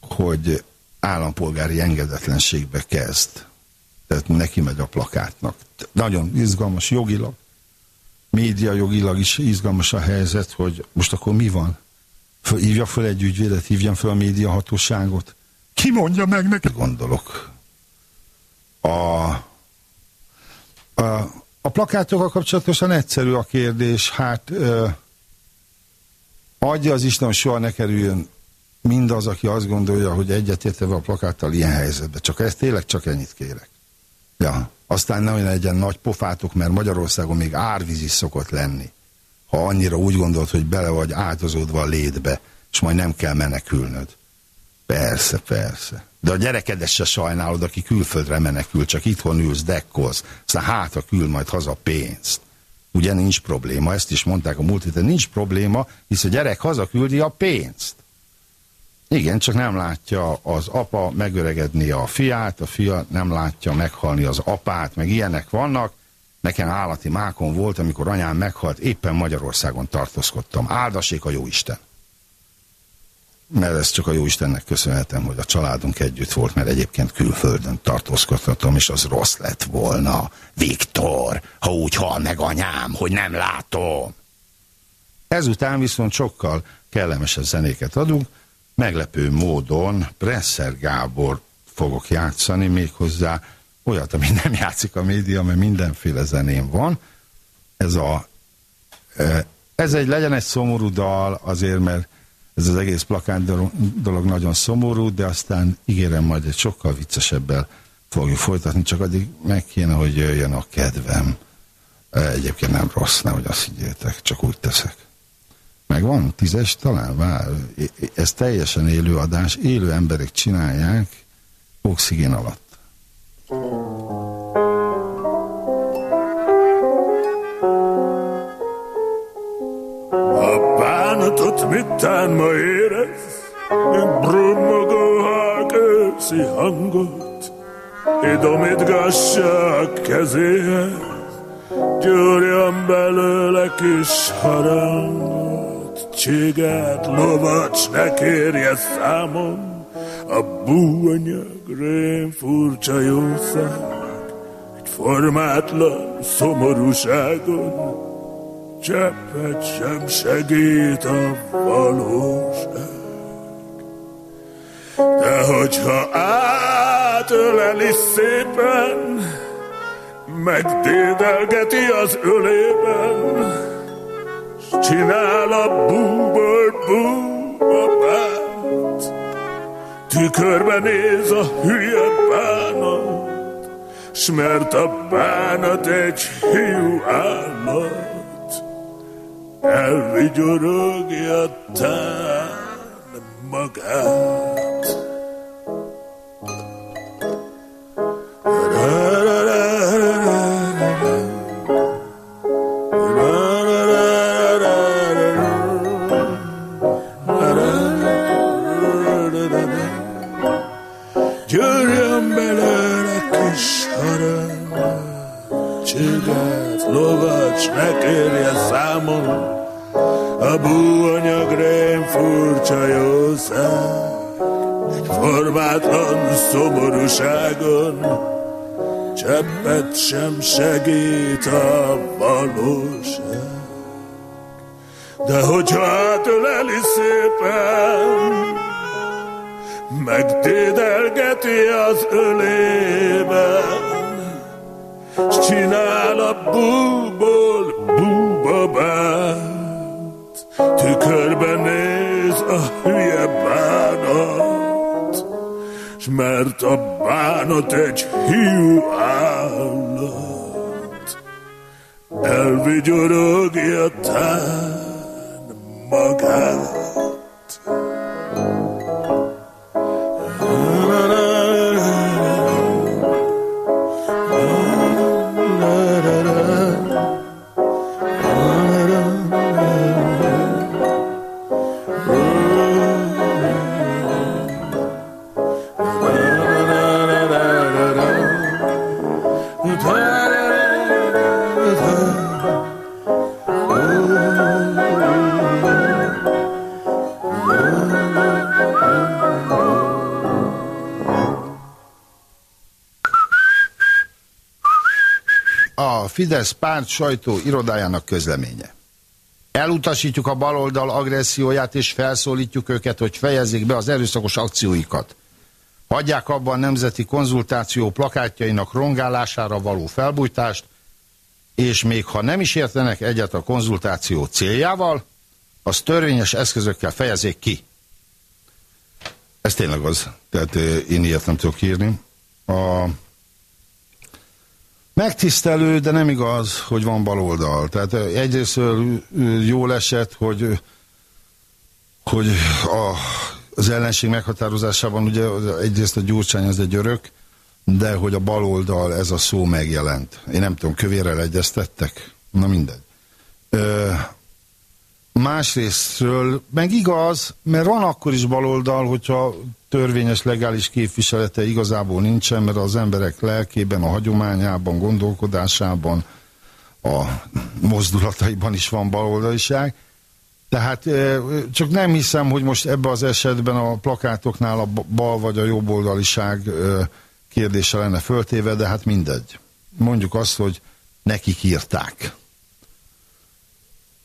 hogy állampolgári engedetlenségbe kezd tehát neki megy a plakátnak. Nagyon izgalmas jogilag, média jogilag is izgalmas a helyzet, hogy most akkor mi van? Föl, hívja fel egy ügyvédet, hívjam fel a média hatóságot. Ki mondja meg neki? Gondolok. A, a, a plakátokkal kapcsolatosan egyszerű a kérdés. Hát ö, adja az Isten, hogy soha ne kerüljön mindaz, aki azt gondolja, hogy egyetértve a plakáttal ilyen helyzetbe. Csak ezt tényleg csak ennyit kérek. Ja, aztán nem legyen nagy pofátok, mert Magyarországon még árvíz is szokott lenni. Ha annyira úgy gondolod, hogy bele vagy áldozódva a létbe, és majd nem kell menekülnöd. Persze, persze. De a gyerekedet se sajnálod, aki külföldre menekül, csak itthon ülsz, dekkolsz, aztán hátra kül majd haza pénzt. Ugye nincs probléma, ezt is mondták a múlt héten, nincs probléma, hisz a gyerek hazaküldi a pénzt. Igen, csak nem látja az apa megöregedni a fiát, a fia nem látja meghalni az apát, meg ilyenek vannak. Nekem állati mákon volt, amikor anyám meghalt, éppen Magyarországon tartózkodtam. Áldassék a Jóisten! Mert ezt csak a Jóistennek köszönhetem, hogy a családunk együtt volt, mert egyébként külföldön tartózkodhatom, és az rossz lett volna. Viktor, ha úgy hal meg anyám, hogy nem látom. Ezután viszont sokkal kellemesebb zenéket adunk, meglepő módon Presser Gábor fogok játszani, méghozzá olyat, ami nem játszik a média, mert mindenféle zenén van. Ez a ez egy, legyen egy szomorú dal, azért, mert ez az egész plakát dolog nagyon szomorú, de aztán ígérem majd egy sokkal viccesebbel fogjuk folytatni, csak addig meg kéne, hogy jöjjön a kedvem. Egyébként nem rossz, nehogy azt higgyétek, csak úgy teszek. Megvan? Tízes talán? Vár. Ez teljesen élő adás, élő emberek csinálják oxigén alatt. A bánatot mittán ma érez, mint brummogó halkőszi hangot, idomítgassa a kezéhez, gyúrjon belőle kis harangot, csigát, lovacs, ne kérje számon, a búanyag rém furcsa jószág, egy formátlan szomorúságon, cseppet sem segít a valóság. De hogyha átöleli szépen, megdédelgeti az ölében, s csinál a búból búbabát, tükörbe néz a hülye bánat, s mert a bánat egy hiú állat, elvigyorogja tán magát. Gyűrjön lovacs, ne kérje számon, a búanyag rém furcsa jószág, egy formátlan szomorúságon, cseppet sem segít a valóság. De hogyha átöleli szépen, megdédelgeti az ölében, s csinál a búból búbabát, tükörben néz a hülye bánat, s mert a bánat egy hiú állat, elvigyorogja tán magát. Fidesz párt sajtó irodájának közleménye. Elutasítjuk a baloldal agresszióját és felszólítjuk őket, hogy fejezzék be az erőszakos akcióikat. Hagyják abba a nemzeti konzultáció plakátjainak rongálására való felbújtást, és még ha nem is értenek egyet a konzultáció céljával, az törvényes eszközökkel fejezzék ki. Ez tényleg az. Tehát eh, én ilyet nem tudok írni. A megtisztelő, de nem igaz, hogy van baloldal. Tehát eh, egyrészt jól esett, hogy hogy a, az ellenség meghatározásában ugye egyrészt a Gyurcsány az egy örök, de hogy a baloldal ez a szó megjelent. Én nem tudom, kövérrel egyeztettek? Na mindegy. Ö, másrésztről meg igaz, mert van akkor is baloldal, hogyha törvényes, legális képviselete igazából nincsen, mert az emberek lelkében, a hagyományában, gondolkodásában, a mozdulataiban is van baloldaliság. Tehát csak nem hiszem, hogy most ebben az esetben a plakátoknál a bal vagy a jobboldaliság kérdése lenne föltéve, de hát mindegy. Mondjuk azt, hogy nekik írták.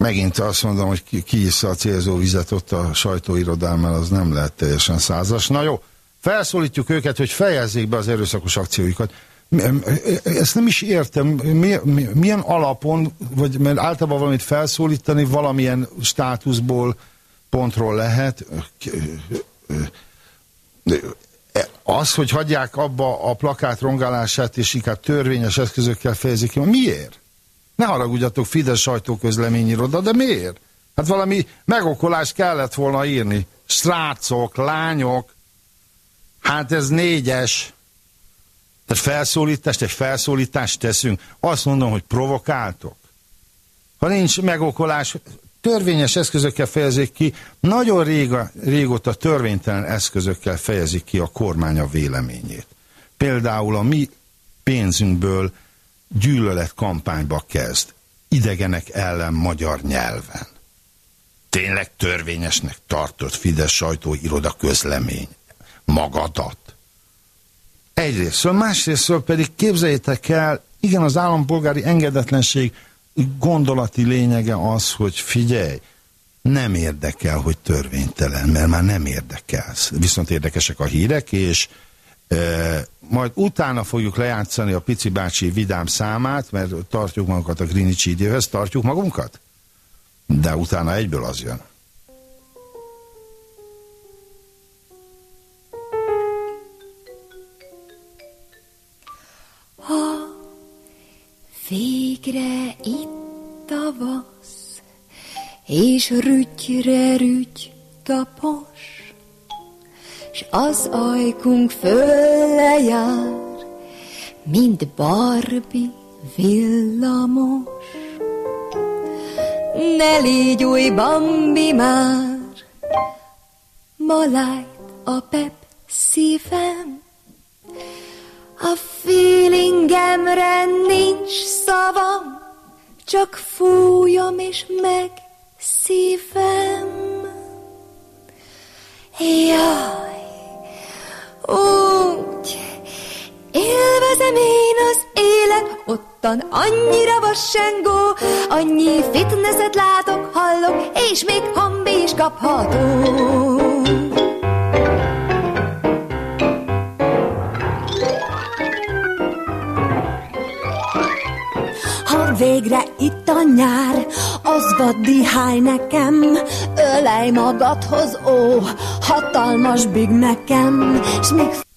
Megint azt mondom, hogy ki, ki a célzó vizet ott a sajtóirodán, az nem lehet teljesen százas. Na jó, felszólítjuk őket, hogy fejezzék be az erőszakos akcióikat. Ezt nem is értem, milyen alapon, vagy mert általában valamit felszólítani valamilyen státuszból, pontról lehet Az, hogy hagyják abba a plakát rongálását, és inkább törvényes eszközökkel fejezik ki, miért? Ne haragudjatok, Fidesz sajtóközleményiroda, de miért? Hát valami megokolást kellett volna írni. Srácok, lányok, hát ez négyes. Tehát felszólítást, egy felszólítást teszünk. Azt mondom, hogy provokáltok. Ha nincs megokolás, törvényes eszközökkel fejezik ki, nagyon réga, régóta törvénytelen eszközökkel fejezik ki a kormány a véleményét. Például a mi pénzünkből gyűlöletkampányba kezd, idegenek ellen magyar nyelven. Tényleg törvényesnek tartott Fidesz sajtóiroda közlemény magadat. Egyrésztről, másrésztről pedig képzeljétek el, igen, az állampolgári engedetlenség gondolati lényege az, hogy figyelj, nem érdekel, hogy törvénytelen, mert már nem érdekelsz. Viszont érdekesek a hírek, és majd utána fogjuk lejátszani a Pici bácsi vidám számát, mert tartjuk magunkat a Greenwich időhöz, tartjuk magunkat? De utána egyből az jön. Ha végre itt tavasz, és rügyre rügy tapos, s az ajkunk fölle jár, mint Barbie villamos. Ne légy új Bambi már, malájt a pep szívem, a feelingemre nincs szavam, csak fújom és meg szívem. Jaj, úgy élvezem én az élet, ottan annyira vassengó, annyi fitnesset látok, hallok, és még hambi is kapható. Végre itt a nyár, az vaddi háj nekem, ölej magadhoz, ó, hatalmas Big nekem, s még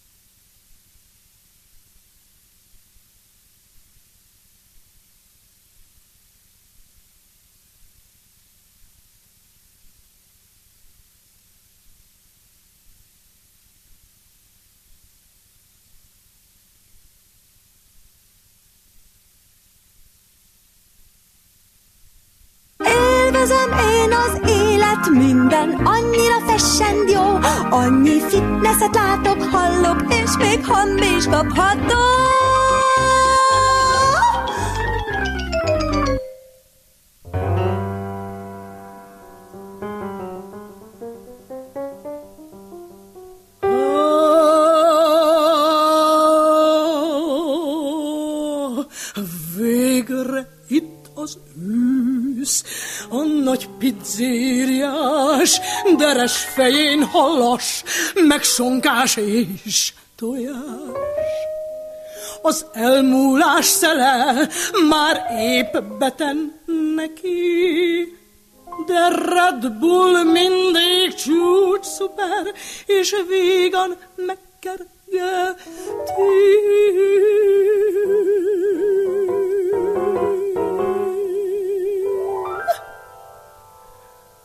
minden, annyira fessend jó, annyi fitnesset látok, hallok, és még hambi is kaphatok. Végre itt az ősz, a nagy pizzériás, deres fején halas, meg sonkás és tojás. Az elmúlás szele már épp beten neki, de Red Bull mindig csúcs szuper, és vígan megkergeti.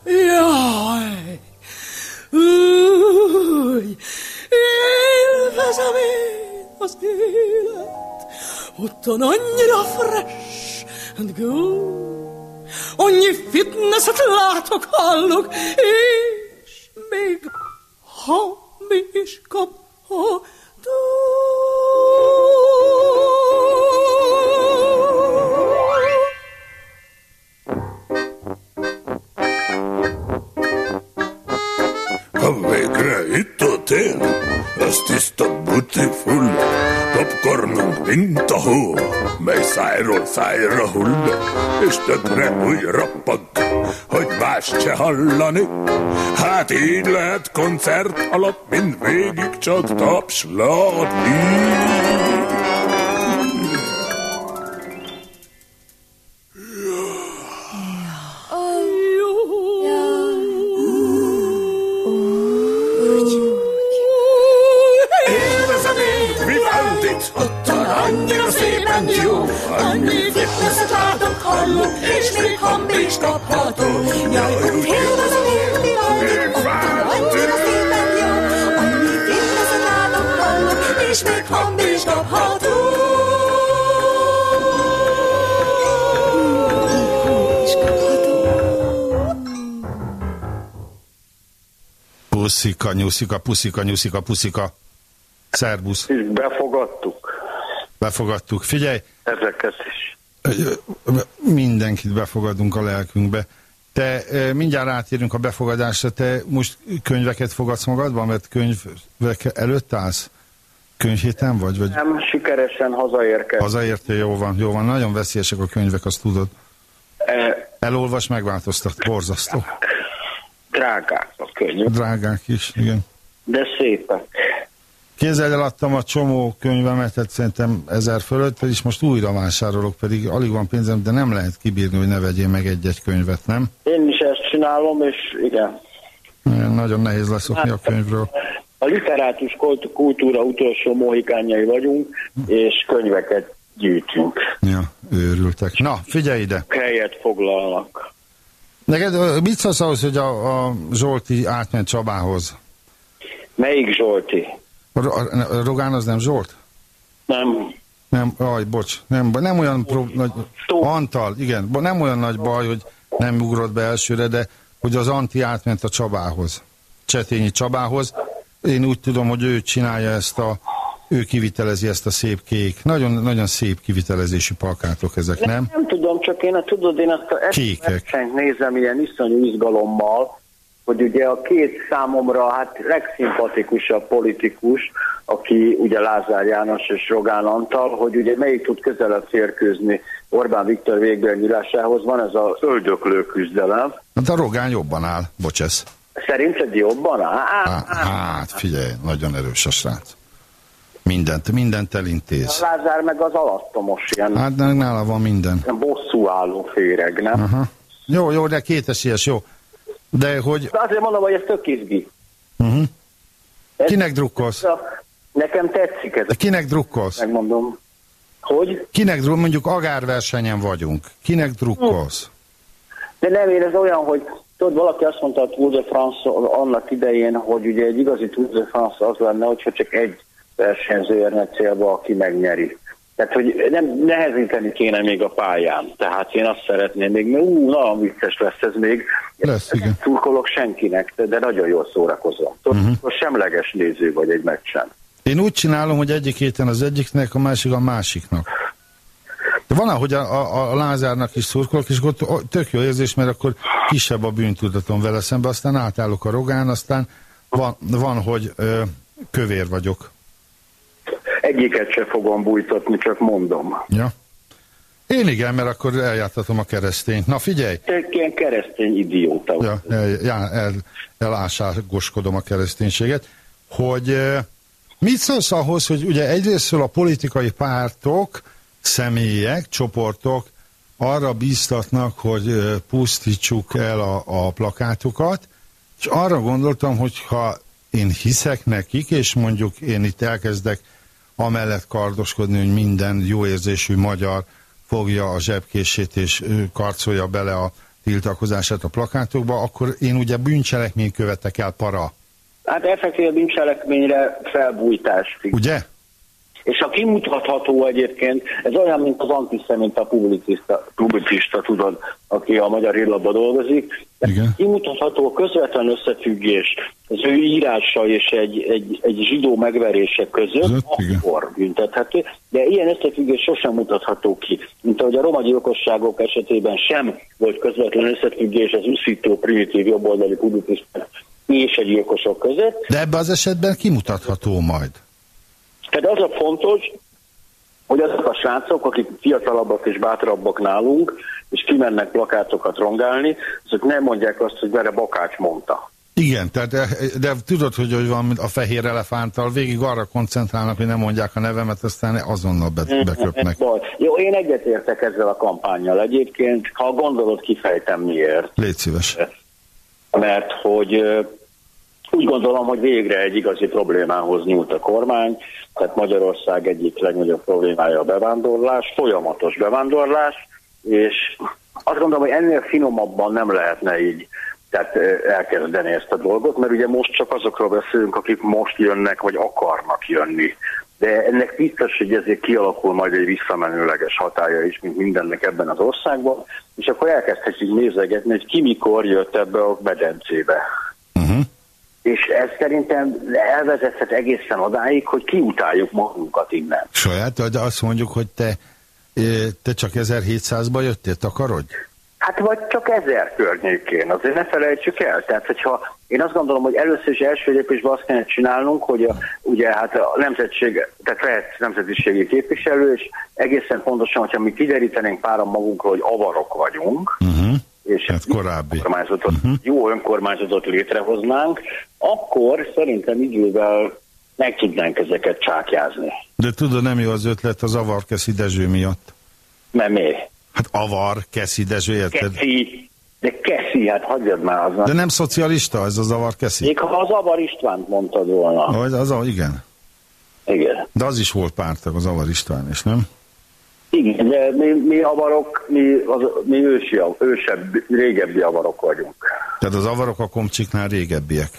Jaj, új, élvezem én az élet, ottan annyira fresh and good, annyi fitnesset látok, hallok, és még hambi is kaphatok. Tél, az tiszta butiful, popcornunk mint a hó, mely szájról szájra hull, és tökre újra pag, hogy más se hallani. Hát így lehet koncert alatt, mind végig csak tapslatni. Puszika, nyuszika, puszika, nyuszika, puszika. Szerbusz. Befogadtuk Befogadtuk. Figyelj, ezeket is. mindenkit befogadunk a lelkünkbe. Te mindjárt átérünk a befogadásra, te most könyveket fogadsz magadban, mert könyvek előtt állsz? Könyvhéten vagy? vagy? Nem sikeresen hazaérkeztem. Hazaértél, jó van, jó van. Nagyon veszélyesek a könyvek, azt tudod. E, Elolvas, megváltoztat. Borzasztó. Drágák a könyv, Drágák is, igen. de szépek. Kézzel eladtam a csomó könyvemet, tehát szerintem ezer fölött, és most újra vásárolok, pedig alig van pénzem, de nem lehet kibírni, hogy ne vegyél meg egy-egy könyvet, nem? Én is ezt csinálom, és igen. Nagyon- nehéz leszokni a könyvről. A literátus kult- kultúra utolsó mohikányai vagyunk, és könyveket gyűjtünk. Ja, őrültek. Na, figyelj ide! Helyet foglalnak. Neked mit szólsz ahhoz, hogy a, a Zsolti átment Csabához? Melyik Zsolti? A, a, a Rogán az nem Zsolt? Nem. Nem, aj, bocs, nem, nem olyan pro, nagy, Antal, igen, nem olyan nagy baj, hogy nem ugrott be elsőre, de hogy az Anti átment a Csabához, Csetényi Csabához. Én úgy tudom, hogy ő csinálja ezt a, ő kivitelezi ezt a szép kék, nagyon, nagyon szép kivitelezési plakátok ezek, nem? Nem tudom, csak én tudod, én azt a versenyt nézem ilyen iszonyú izgalommal, hogy ugye a két számomra hát legszimpatikusabb politikus, aki ugye Lázár János és Rogán Antal, hogy ugye melyik tud közelebb férkőzni Orbán Viktor végbelnyílásához, van ez az öldöklő küzdelem. Hát a Rogán jobban áll, bocsesz. Szerinted jobban áll? Há- Hát, figyelj, nagyon erős a srác. Mindent, mindent A elintéz. Lázár meg az alattomos, ilyen, Hát nála van minden. ilyen bosszúálló féreg, nem? Aha. Jó, jó, de kétesies, jó. De hogy... De azért mondom, hogy ez tök izgi. Uh-huh. Ez- Kinek drukkolsz? Nekem tetszik ez. De kinek drukkolsz? Megmondom. Hogy? Kinek drukkolsz? Mondjuk agárversenyen vagyunk. Kinek drukkolsz? De nem, én ez olyan, hogy tudod, valaki azt mondta a Tour de France annak idején, hogy ugye egy igazi Tour de France az lenne, hogyha csak egy versenyző érne célba, aki megnyeri. Tehát, hogy nem nehezíteni kéne még a pályán. Tehát én azt szeretném még, mert ú, nagyon vicces lesz ez még. Lesz, igen. Turkolok senkinek, de- nagyon jól szórakozom. Tudod, Mhm. uh-huh. semleges néző vagy egy meccsen. Én úgy csinálom, hogy egyik héten az egyiknek, a másik a másiknak. De van, ahogy a, a, a Lázárnak is szurkolok, és o- tök jó érzés, mert akkor kisebb a bűntudatom vele szembe, aztán átállok a rogán, aztán van, van hogy ö, kövér vagyok. Egyiket se fogom bújtatni, csak mondom. Ja. Én igen, mert akkor eljártatom a keresztényt. Na figyelj! Egy ilyen keresztény idióta. Ja, el, el, eláságoskodom a kereszténységet, hogy mit szólsz ahhoz, hogy ugye egyrésztről a politikai pártok, személyek, csoportok arra bíztatnak, hogy pusztítsuk el a, a plakátokat, és arra gondoltam, hogy ha én hiszek nekik, és mondjuk én itt elkezdek amellett kardoskodni, hogy minden jó érzésű magyar fogja a zsebkését és karcolja bele a tiltakozását a plakátokba, akkor én ugye bűncselekményt követek el para. Hát effektíve bűncselekményre felbújtás. Ugye? És ha kimutatható egyébként, ez olyan, mint az antiszemita publicista, publicista tudod, aki a magyar írlapban dolgozik, Igen. kimutatható a közvetlen összefüggés az ő írása és egy, egy, egy zsidó megverése között, akkor büntethető, de ilyen összefüggés sosem mutatható ki. Mint ahogy a roma gyilkosságok esetében sem volt közvetlen összefüggés az uszító, primitív jobboldali publicisták és a gyilkosok között, De ebben az esetben kimutatható majd. Tehát az a fontos, hogy azok a srácok, akik fiatalabbak és bátrabbak nálunk, és kimennek plakátokat rongálni, azok nem mondják azt, hogy erre Bakács mondta. Igen, tehát, de, de tudod, hogy, hogy van a fehér elefánttal, végig arra koncentrálnak, hogy nem mondják a nevemet, aztán azonnal be, beköpnek. Baj. Jó, én egyetértek ezzel a kampányjal egyébként, ha gondolod, kifejtem miért. Légy szíves. Mert hogy ö, úgy gondolom, hogy végre egy igazi problémához nyúlt a kormány, tehát Magyarország egyik legnagyobb problémája a bevándorlás, folyamatos bevándorlás, és azt gondolom, hogy ennél finomabban nem lehetne így tehát elkezdeni ezt a dolgot, mert ugye most csak azokról beszélünk, akik most jönnek, vagy akarnak jönni de ennek biztos, hogy ezért kialakul majd egy visszamenőleges hatája is, mint mindennek ebben az országban, és akkor elkezdhetjük nézegetni, hogy ki mikor jött ebbe a medencébe. És ez szerintem elvezethet egészen odáig, hogy kiutáljuk magunkat innen. Saját, de azt mondjuk, hogy te, te csak 1700-ba jöttél, takarodj? Hát vagy csak ezer környékén, azért ne felejtsük el. Tehát, hogyha én azt gondolom, hogy először is első lépésben azt kellene csinálnunk, hogy a, ugye hát a nemzetség, tehát lehet nemzetiségi képviselő, és egészen pontosan, hogyha mi kiderítenénk páran magunkról, hogy avarok vagyunk, Uh-huh. És Hát korábbi. önkormányzatot, jó önkormányzatot létrehoznánk, akkor szerintem idővel meg tudnánk ezeket csákjázni. De tudod, nem jó az ötlet az avar Keszi Dezső miatt. Mert miért? Hát avar Keszi Dezső, érted? Keszi, de Keszi, hát hagyjad már az. De nem szocialista ez az avar Keszi? Még ha az Avar Istvánt mondtad volna. Az a, igen. Igen. De az is volt pártag, az avar István is, nem? Igen, de mi, mi avarok, mi, az, mi ősi, ősebb, régebbi avarok vagyunk. Tehát az avarok a komcsiknál régebbiek.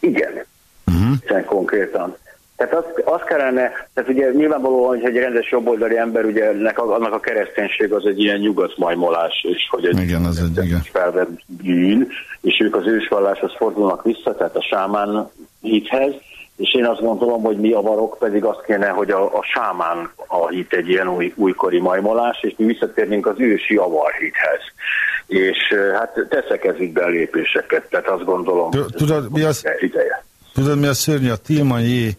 Igen, Uh-huh. hiszen konkrétan. Tehát azt, azt kellene, tehát ugye nyilvánvalóan, hogy egy rendes jobboldali ember, ugye nek, a- annak a kereszténység az egy ilyen nyugatmajmolás, és hogy egy Igen, az egy, igen. felvett bűn, és ők az ősvalláshoz fordulnak vissza, tehát a sámán hithez, és én azt gondolom, hogy mi avarok pedig azt kéne, hogy a, a sámán a hit egy ilyen új, újkori majmolás, és mi visszatérnénk az ősi avar hithez. És hát teszek ez így belépéseket, tehát azt gondolom, Tu- Tudod, mi az, ideje. tudod, mi a szörnyű? A Tilmai,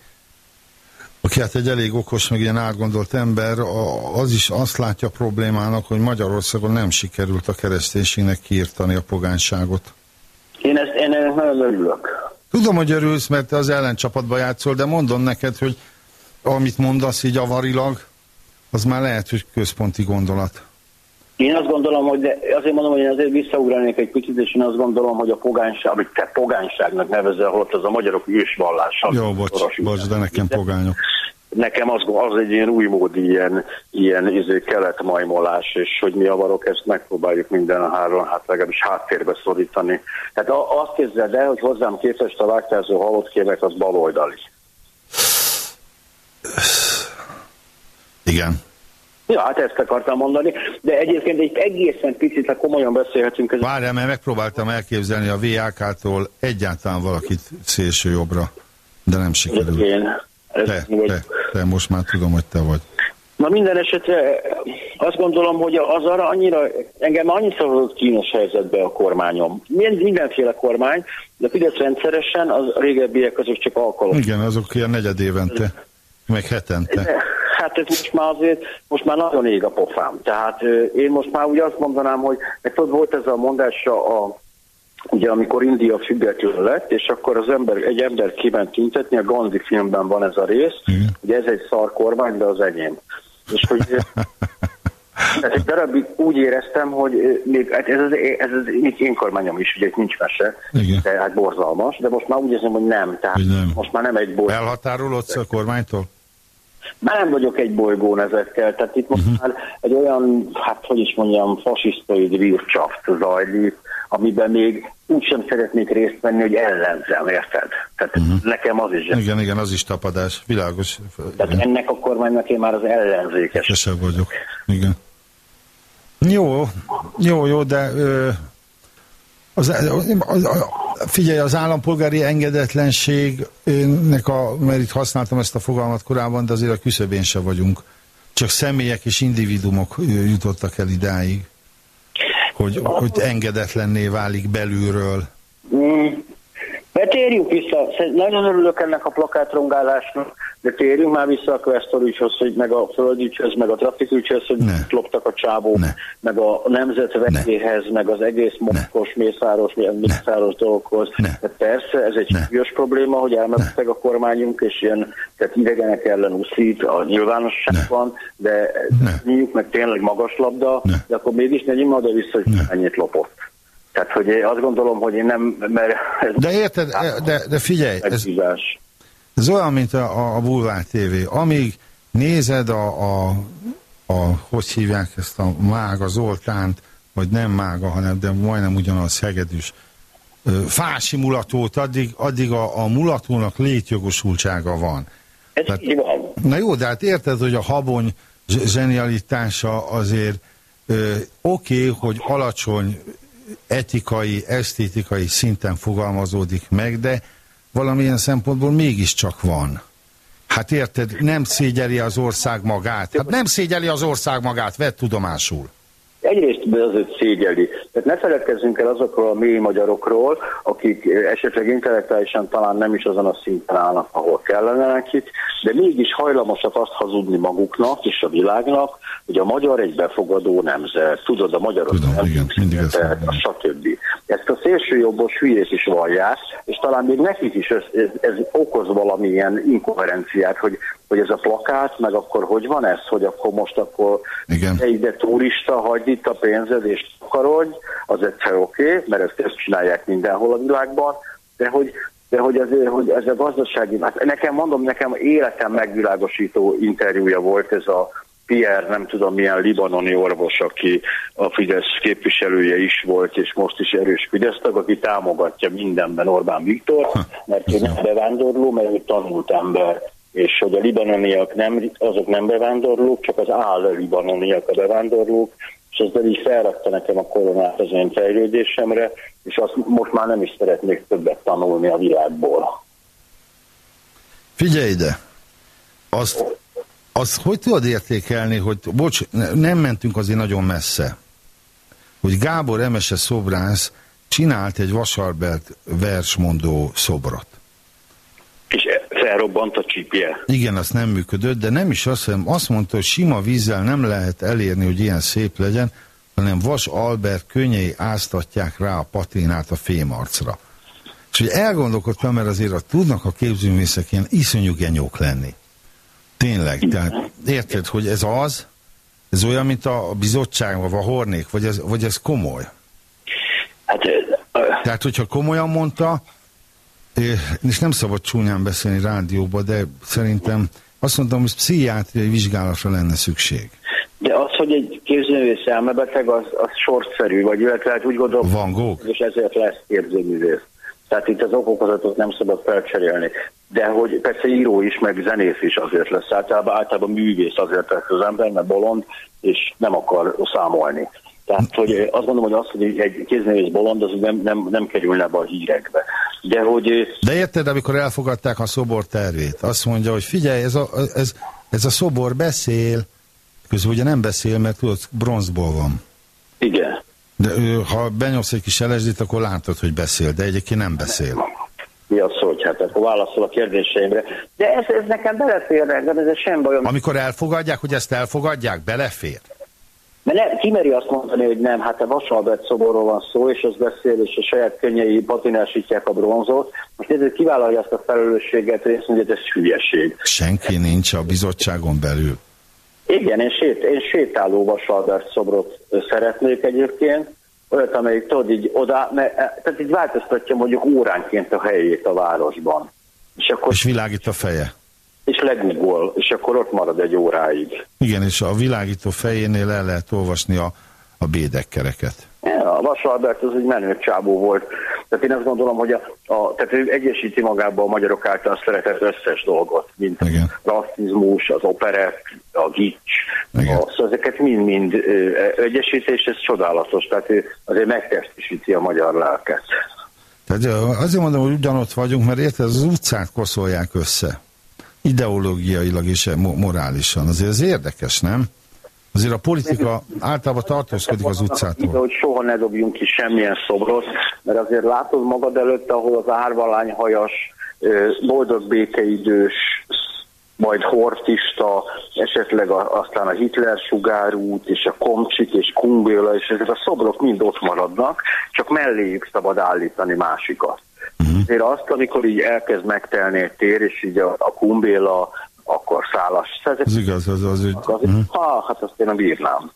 aki hát egy elég okos, meg ilyen átgondolt ember, a- az is azt látja problémának, hogy Magyarországon nem sikerült a kereszténységnek kiírtani a pogányságot. Én, ezt, én nagyon örülök. Tudom, hogy örülsz, mert te az ellencsapatba játszol, de mondom neked, hogy amit mondasz így avarilag, az már lehet, hogy központi gondolat. Én azt gondolom, hogy de azért mondom, hogy én azért visszaugranék egy kicsit, és én azt gondolom, hogy a pogányság, amit te pogányságnak nevezel, holott az a magyarok ősvallása. Jó, bocs, bocs, de nekem pogányok. Nekem az, az egy ilyen újmódi ilyen, ilyen izé, keletmajmolás, és hogy mi avarok, ezt megpróbáljuk minden három, hát legalábbis háttérbe szorítani. Tehát a- azt képzeld el, hogy hozzám képest a vágtázó halott kérek, az baloldali. Igen. Ja, hát ezt akartam mondani, de egyébként egy egészen picit, ha komolyan beszélhetünk, Várjál, mert megpróbáltam elképzelni a VAK-tól egyáltalán valakit szélső jobbra, de nem sikerült. én. Ez Te, vagy- te, te, most már tudom, hogy te vagy. Na minden esetre azt gondolom, hogy az arra annyira, engem annyit szavazott kínos helyzetbe a kormányom. Mind- Mindenféle kormány, de Fidesz rendszeresen, az a régebbiek azok csak alkalom. Igen, azok ilyen negyed évente, meg hetente. Hát ez most már azért, most már nagyon ég a pofám. Tehát ö, én most már úgy azt mondanám, hogy meg tudod, volt ez a mondása a ugye amikor India független lett, és akkor az ember, egy ember kiment tüntetni, a Gandhi filmben van ez a rész, ugye ez egy szar kormány, de az enyém. És hogy ez egy darabig úgy éreztem, hogy még, hát ez, az, ez az én kormányom is, ugye itt nincs mese, Igen. de hát borzalmas, de most már úgy érzem, hogy nem. Tehát Hogy nem. most már nem egy borzalmas. Elhatárolodsz a kormánytól? Már nem vagyok egy bolygón ezekkel, tehát itt most uh-huh. már egy olyan, hát hogy is mondjam, fasisztoid Wirtschaft zajlik, amiben még úgy sem szeretnék részt venni, hogy ellenzem, érted? Tehát uh-huh. nekem az is. Igen, igen, az is tapadás. Világos. Tehát ennek a kormánynak én már az ellenzékes. Sose vagyok. Igen. Jó, jó, jó, de ö, az, az, az, figyelj, az állampolgári engedetlenségnek a, mert itt használtam ezt a fogalmat korábban, de azért a küszöbén se vagyunk. Csak személyek és individumok jutottak el idáig, hogy, hogy engedetlenné válik belülről. De térjünk vissza, nagyon örülök ennek a plakátrongálásnak, de térjünk már vissza a Questorügyhöz, hogy meg a földügyhöz, meg a trafikügyhöz, hogy ne. loptak a csávók, ne. meg a nemzetvetéhez, meg az egész mokkos, mészáros, mészáros dolgokhoz. Tehát persze, ez egy súlyos probléma, hogy elmentek a kormányunk, és ilyen, tehát idegenek ellen uszít a nyilvánosságban, de nyíljuk meg tényleg magas labda, de akkor mégis ne oda vissza, hogy ennyit lopott. Tehát, hogy én azt gondolom, hogy én nem, mert... Ez De érted, de, de figyelj, ez, ez olyan, mint a, a Bulvár TV. Amíg nézed a, a, a, hogy hívják ezt a Mága Zoltánt, vagy nem Mága, hanem de majdnem ugyanaz hegedűs, fási mulatót, addig, addig a, a mulatónak létjogosultsága van. Ez Tehát- van. Na jó, de hát érted, hogy a habony zs- zsenialitása azért oké, hogy alacsony etikai, esztétikai szinten fogalmazódik meg, de valamilyen szempontból mégiscsak van. Hát érted, nem szégyeli az ország magát. Hát nem szégyeli az ország magát, vedd tudomásul. Egyrészt azért szégyeli. Tehát ne feledkezzünk el azokról a mély magyarokról, akik eh, esetleg intellektuálisan talán nem is azon a szinten állnak, ahol kellene nekik, de mégis hajlamosak azt hazudni maguknak és a világnak, hogy a magyar egy befogadó nemzet. Tudod, a magyarok nem tehát, stb. Ezt a szélsőjobbos hülyék is vallják, és talán még nekik is ez, ez, ez okoz valamilyen inkoherenciát, hogy, hogy ez a plakát, meg akkor hogy van ez, hogy akkor most akkor Igen. ide turista, hagyd itt a pénzed és takarodj, az egyszer oké, okay, mert ezt, ezt csinálják mindenhol a világban, de hogy de hogy, azért, hogy ez a gazdasági, hát nekem mondom, nekem életem megvilágosító interjúja volt ez a Pierre, nem tudom milyen libanoni orvos, aki a Fidesz képviselője is volt, és most is erős Fidesz tag, aki támogatja mindenben Orbán Viktor, mert ő nem bevándorló, mert ő tanult ember. És hogy a libanoniak nem, azok nem bevándorlók, csak az áll libanoniak a bevándorlók, és ez pedig felrakta nekem a koronát az én fejlődésemre, és azt most már nem is szeretnék többet tanulni a világból. Figyelj ide! Azt, azt hogy tudod értékelni, hogy, bocs, ne- nem mentünk azért nagyon messze, hogy Gábor Emese szobrász csinált egy Vasarbert versmondó szobrot. És felrobbant a csípje. Igen, az nem működött, de nem is azt, hanem azt mondta, hogy sima vízzel nem lehet elérni, hogy ilyen szép legyen, hanem Vas Albert könnyei áztatják rá a patinát a fémarcra. És hogy elgondolkodtam, mert azért a, tudnak a képzőművészek ilyen iszonyú genyók lenni. Tényleg, tehát érted, hogy ez az, ez olyan, mint a bizottság, vagy a hornék, vagy ez, vagy ez komoly? Hát, Tehát, hogyha komolyan mondta, és nem szabad csúnyán beszélni rádióba, de szerintem azt mondtam, hogy pszichiátriai vizsgálatra lenne szükség. De az, hogy egy képzőművész elmebeteg, az, az sorszerű, vagy illetve hát úgy gondolom, Van Gogh. és ezért lesz képzőművész. Tehát itt az okokozatot nem szabad felcserélni. De hogy persze író is, meg zenész is azért lesz. Általában, általában művész azért lesz az ember, mert bolond, és nem akar számolni. Tehát, hogy azt gondolom, hogy az, hogy egy kézművész bolond, az nem, nem, nem kerülne be a hírekbe. De hogy De érted, amikor elfogadták a szobor tervét, azt mondja, hogy figyelj, ez a, ez, ez a szobor beszél, közben ugye nem beszél, mert tudod, bronzból van. igen, De ha benyomsz egy kis LSD-t, akkor látod, hogy beszél, de egyébként nem beszél. mi az, hogy hát akkor válaszol a kérdéseimre. De ez, ez nekem belefér, de ez sem bajom. Amikor elfogadják, hogy ezt elfogadják, belefér. Mert ne, kimeri azt mondani, hogy nem, hát a Vasalbert szoborról van szó, és az beszél, és a saját könnyei patinásítják a bronzot. Most ezért kivállalja azt a felelősséget, azt mondja, hogy ez hülyeség. Senki nincs a bizottságon belül. Igen, én, sét, én sétáló Vasalbert szobrot szeretnék egyébként, olyat, amelyik tudod így oda, mert, e, tehát így változtatja mondjuk óránként a helyét a városban. És akkor És világít a feje. És legugol, és akkor ott marad egy óráig. Igen, és a világító fejénél el lehet olvasni a, a bédekkereket. Ja, a Vas Albert az egy menő csábó volt. Tehát én azt gondolom, hogy a, a, tehát ő egyesíti magába a magyarok által szeretett összes dolgot, mint Igen. a rasszizmus, az operett, a gics, a, szóval ezeket mind-mind ö, egyesíti, és ez csodálatos. Tehát ő azért megtestesíti a magyar lelket. Tehát azért mondom, hogy ugyanott vagyunk, mert érted, az utcát koszolják össze. Ideológiailag és mo- morálisan. Azért ez érdekes, nem? Azért a politika általában tartózkodik az Ide, utcától. hogy soha ne dobjunk ki semmilyen szobrot, mert azért látod magad előtt, ahol az árvalányhajas, boldog békeidős, majd hortista, esetleg a, aztán a Hitler sugárút, és a Komcsik, és Kumbéla, és ezek a szobrok mind ott maradnak, csak melléjük szabad állítani másikat. Mhm. Ezért azt, amikor így elkezd megtelni egy tér, és így a, a Kumbéla, akkor szálas. Ezek, Az igaz, az az ügy. az, ha, hát azt én nem bírnám.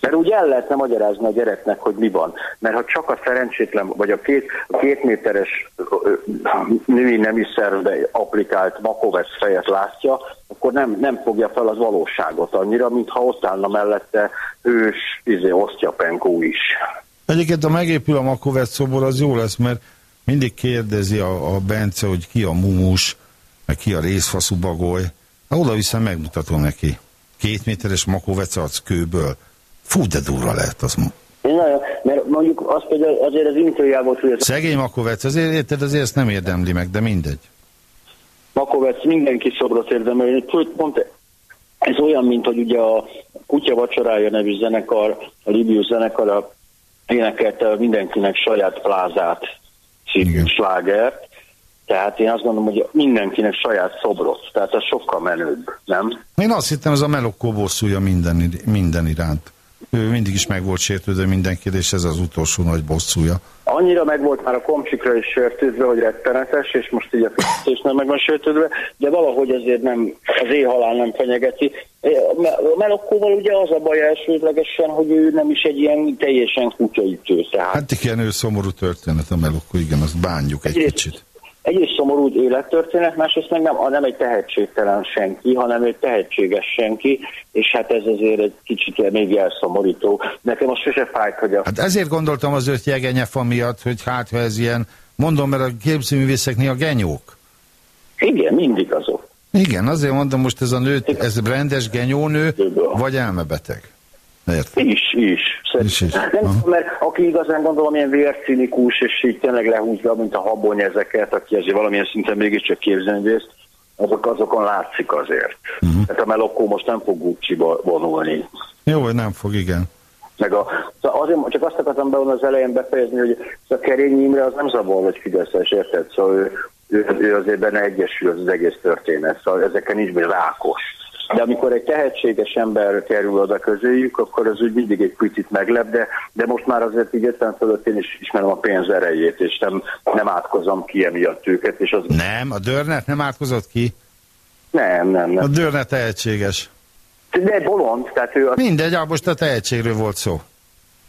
Mert úgy el lehetne magyarázni a gyereknek, hogy mi van. Mert ha csak a szerencsétlen, vagy a két, a két méteres női nemi szervbe applikált makovec fejet látja, akkor nem, nem fogja fel az valóságot annyira, mintha ott állna mellette ős, izé, osztyapenkó is. Egyébként, ha megépül a Makovec szobor, az jó lesz, mert mindig kérdezi a, a Bence, hogy ki a mumus, meg ki a részfaszú bagoly. Hát oda vissza megmutatom neki. Két méteres makovecac kőből. Fú, de durva lehet az. Nagyon, mert mondjuk azt például azért az hogy ez Szegény makovec, azért érted, azért ezt nem érdemli meg, de mindegy. Makovec mindenki szobrot érdemel. Pont ez olyan, mint hogy ugye a Kutya vacsorája nevű zenekar, a Libius zenekar a énekelte a mindenkinek saját plázát című slágert. Tehát én azt gondolom, hogy mindenkinek saját szobrot. Tehát az sokkal menőbb, nem? Én azt hittem, ez a melokkó bosszúja minden, minden iránt. Ő mindig is meg volt sértődve mindenkit, és ez az utolsó nagy bosszúja. Annyira meg volt már a komcsikra is sértődve, hogy rettenetes, és most így a fizetés nem meg van sértődve, de valahogy azért nem, az éjhalál nem fenyegeti. A Me- a Melokkóval ugye az a baj elsődlegesen, hogy ő nem is egy ilyen teljesen kutyaütő. Tehát Hát igen, ő szomorú történet a melokkó, igen, azt bánjuk egy kicsit. Egyrészt szomorú élettörténet, másrészt meg nem, nem egy tehetségtelen senki, hanem egy tehetséges senki, és hát ez azért egy kicsit még elszomorító. Nekem most sose fájt, hogy a Hát ezért gondoltam az öt jegenyefa miatt, hogy hát ha ez ilyen, mondom, mert a képzőművészeknél a genyók. Igen, mindig azok. Igen, azért mondom, most ez a nő, ez rendes genyónő, vagy elmebeteg. Érted? Is, is. Is, is. Nem tudom, mert aki igazán gondolom ilyen vércinikus, és így tényleg lehúzza, mint a habony ezeket, aki azért valamilyen szinten mégiscsak képzőművész, azok, azokon látszik azért. Uh-huh. Tehát a melokkó most nem fog Gucci-ba vonulni. Jó, hogy nem fog, igen. Meg a, szóval azért csak azt akartam bevolni az elején befejezni, hogy a Kerényi Imre az nem zavar, hogy Fideszes, érted? Szóval ő, ő, ő azért benne egyesül az, az egész történet, szóval ezeken nincs még rákos. De amikor egy tehetséges ember kerül oda közéjük, akkor az úgy mindig egy picit meglep, de, de most már azért így 50 fölött én is ismerem a pénz erejét, és nem, nem átkozom ki emiatt őket. És az... Nem, a Dörnet nem átkozott ki? Nem, nem, nem. A Dörnet tehetséges. De bolond, tehát ő a Mindegy, most a tehetségről volt szó.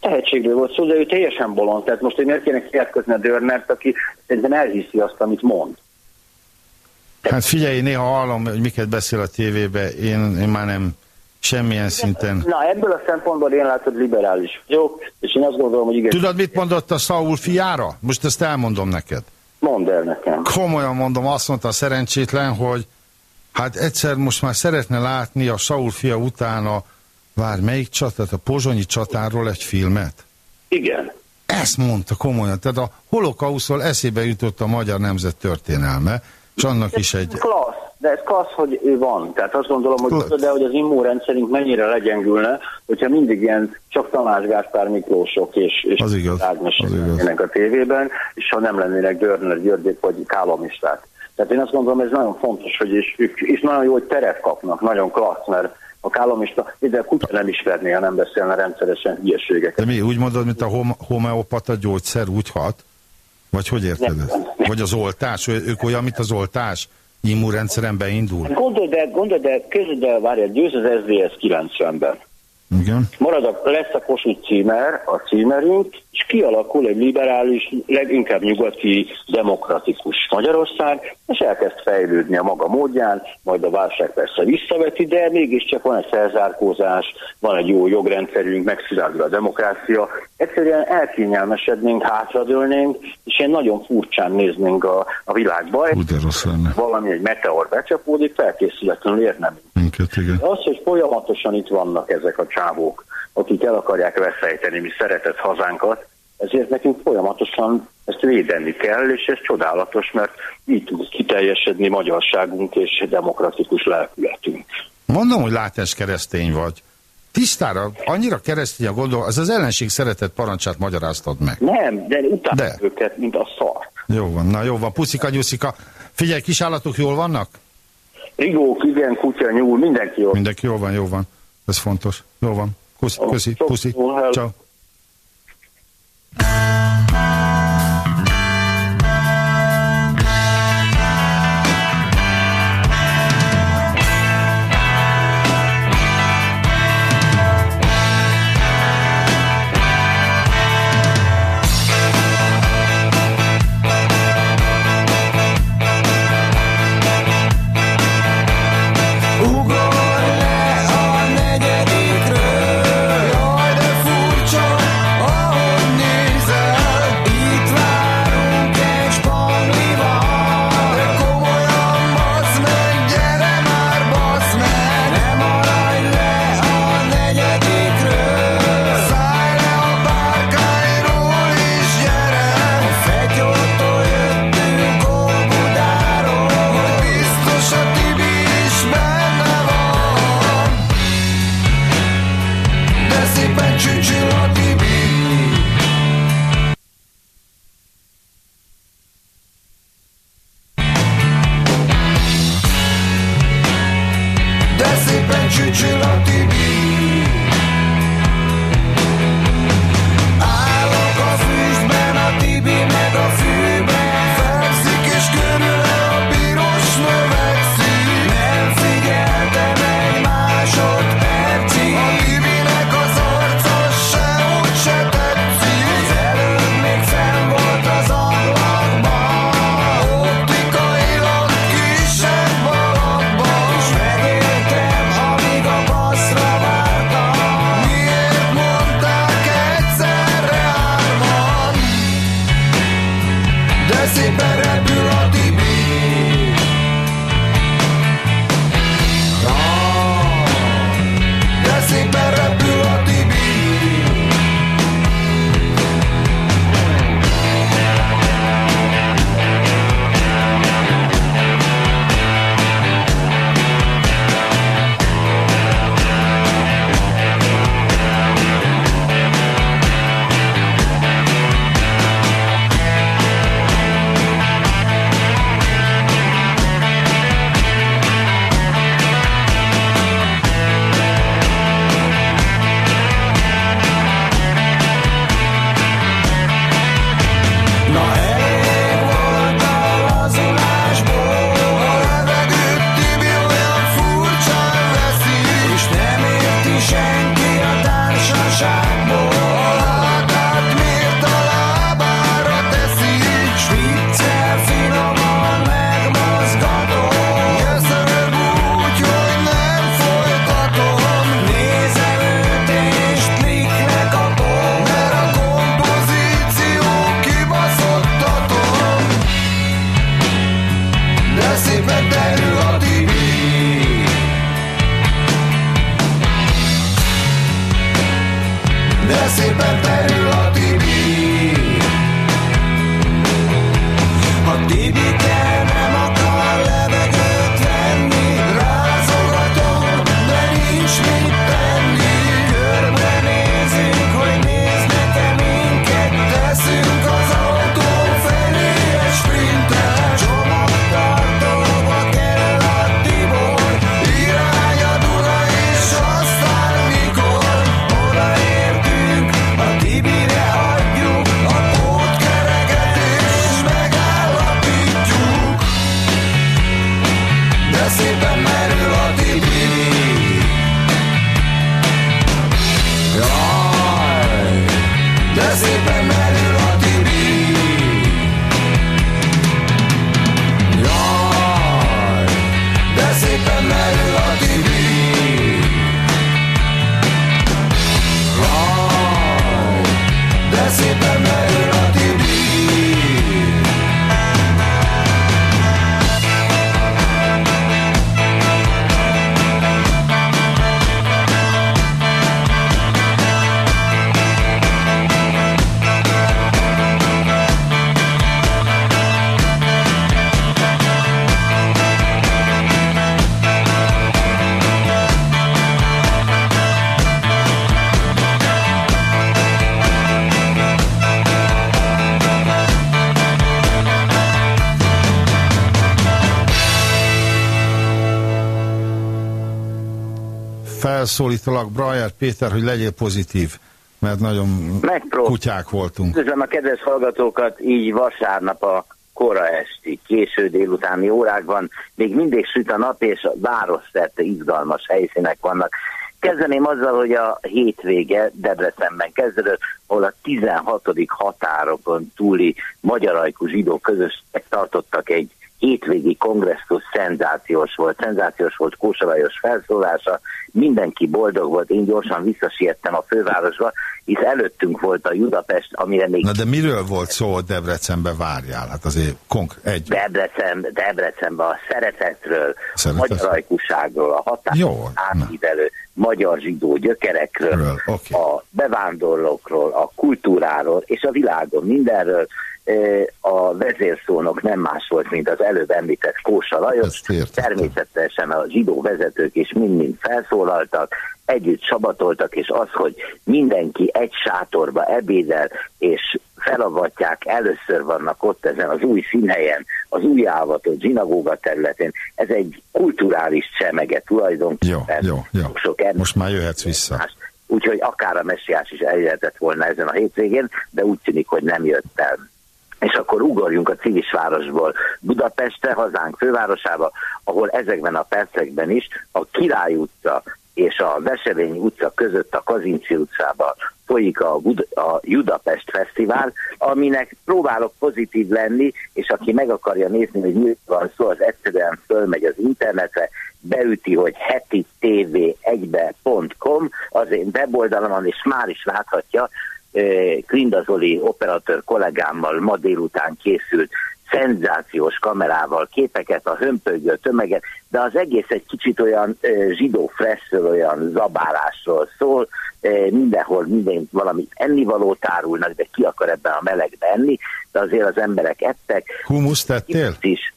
tehetségről volt szó, de ő teljesen bolond. Tehát most én miért kéne kiátkozni a Dörnert, aki szerintem elhiszi azt, amit mond. Hát figyelj, néha hallom, hogy miket beszél a tévébe, én, én már nem semmilyen szinten. Na, ebből a szempontból én látod liberális vagyok, és én azt gondolom, hogy igen, Tudod, mit mondott a Saul fiára? Most ezt elmondom neked. mondd el nekem. Komolyan mondom, azt mondta a szerencsétlen, hogy hát egyszer most már szeretne látni a Saul fia után a, vár, melyik csatát, a pozsonyi csatáról egy filmet. Igen. Ezt mondta komolyan, tehát a holokauszról eszébe jutott a magyar nemzet történelme, és annak is egy... Klassz, de ez klassz, hogy ő van. Tehát azt gondolom, hogy Klassz. de hogy az immunrendszerünk mennyire legyengülne, hogyha mindig ilyen csak Tamás Gáspár Miklósok és, és Az igaz, Ágnesek lennének a tévében, és ha nem lennének Dörner Györgyék vagy Kálamisták. Tehát én azt gondolom, ez nagyon fontos, hogy és, is nagyon jó, hogy teret kapnak, nagyon klassz, mert a kállamista, de a kutya nem ismerné, ha nem beszélne rendszeresen hülyeségeket. De mi, úgy mondod, mint a hom homeopata gyógyszer úgy hat? Vagy hogy érted ezt? Vagy az oltás? Ők olyan, mint az oltás? Immunrendszeren beindul? Gondold el, gondold el, képzeld el, várjál, győz az SZDSZ 90-ben. Igen. Marad a, lesz a Kossuth címer, a címerünk, és kialakul egy liberális, leginkább nyugati, demokratikus Magyarország, és elkezd fejlődni a maga módján, majd a válság persze visszaveti, de mégiscsak van egy felzárkózás, van egy jó jogrendszerünk, megszilárdul a demokrácia. Egyszerűen elkényelmesednénk, hátradőlnénk, és ilyen nagyon furcsán néznénk a, a világba. Valami egy meteor becsapódik, felkészületlenül érne Minket, igen. az, hogy folyamatosan itt vannak ezek a csávók, akik el akarják veszejteni mi szeretett hazánkat, ezért nekünk folyamatosan ezt védeni kell, és ez csodálatos, mert így tud kiteljesedni magyarságunk és demokratikus lelkületünk. Mondom, hogy látás keresztény vagy. Tisztára, annyira keresztény a gondol, az az ellenség szeretett parancsát magyaráztad meg. Nem, de utána de. őket, mint a szar. Jó van, na jó van, puszika, nyuszika. Figyelj, kisállatok jól vannak? Rigók, igen, kutya, nyúl, mindenki jó. Mindenki jól van, jó van. Ez fontos. Jó van. Köszi, köszi, puszi. jó. Ciao. Felszólítalak, Brajer Péter, hogy legyél pozitív, mert nagyon Megprób- kutyák voltunk. Üdvözlöm a kedves hallgatókat, így vasárnap a kora esti, késő délutáni órákban. Még mindig süt a nap, és a város szerte izgalmas helyszínek vannak. Kezdeném azzal, hogy a hétvége Debrecenben kezdődött, ahol a 16. határokon túli magyarajkú zsidó közösségek tartottak egy hétvégi kongresszus szenzációs volt, szenzációs volt Kósa Lajos felszólása, mindenki boldog volt, én gyorsan visszasiettem a fővárosba, hisz előttünk volt a Budapest, amire még Na de miről volt szó, hogy Debrecenbe várjál? Hát azért konk egy. Debrecen, Debrecenben a szeretetről, a Szeretet? a határ Jó, átívelő magyar zsidó gyökerekről, a bevándorlókról, a kultúráról és a világon mindenről. A vezérszónok nem más volt, mint az előbb említett Kósa Lajos. Természetesen a zsidó vezetők is mind-mind felszólaltak, együtt sabatoltak, és az, hogy mindenki egy sátorba ebédel, és felavatják, először vannak ott ezen az új színhelyen, az új állatot, zsinagóga területén. Ez egy kulturális csemege tulajdonképpen. Jó, jó, jó. Sok Most már jöhetsz vissza. Úgyhogy akár a messiás is eljöhetett volna ezen a hétvégén, de úgy tűnik, hogy nem jött el. És akkor ugorjunk a civisvárosból Budapestre, hazánk fővárosába, ahol ezekben a percekben is a Király utca és a Veselényi utca között a Kazinci utcában folyik a, Bud- a Budapest Fesztivál, aminek próbálok pozitív lenni, és aki meg akarja nézni, hogy mi van szó, az egyszerűen fölmegy az internetre, beüti, hogy heti tv 1.com, az én weboldalamon, és már is láthatja, eh, Klinda Zoli operatőr kollégámmal ma délután készült szenzációs kamerával képeket, a hömpögő tömeget, de az egész egy kicsit olyan eh, zsidó fresszről, olyan zabálásról szól, eh, mindenhol minden valami ennivalót árulnak, de ki akar ebben a melegben enni, de azért az emberek ettek. Humuszt ettél? Is.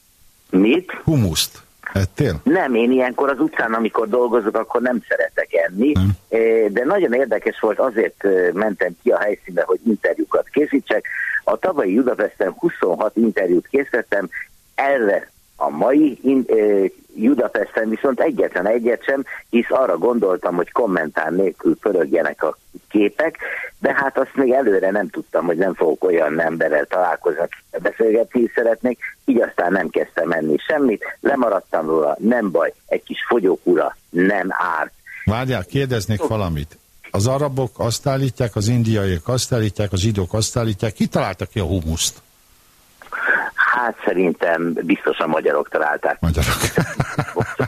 Mit? Humuszt ettél? Nem, én ilyenkor az utcán, amikor dolgozok, akkor nem szeretek enni, Eh, de nagyon érdekes volt, azért mentem ki a helyszínre, hogy interjúkat készítsek. A tavalyi Budapesten 26 interjút készítettem, erre a mai in, eh, Budapesten viszont egyetlen egyet sem, hisz arra gondoltam, hogy kommentár nélkül pörögjenek a képek, de hát azt még előre nem tudtam, hogy nem fogok olyan emberrel találkozni, beszélgetni szeretnék, így aztán nem kezdtem enni semmit, lemaradtam róla, nem baj, egy kis fogyókúra nem árt. Várjál, kérdeznék valamit. Az arabok azt állítják, az indiaiak azt állítják, a zsidók azt állítják. Ki találta ki a humuszt? Hát szerintem biztos a magyarok találták. Magyarok.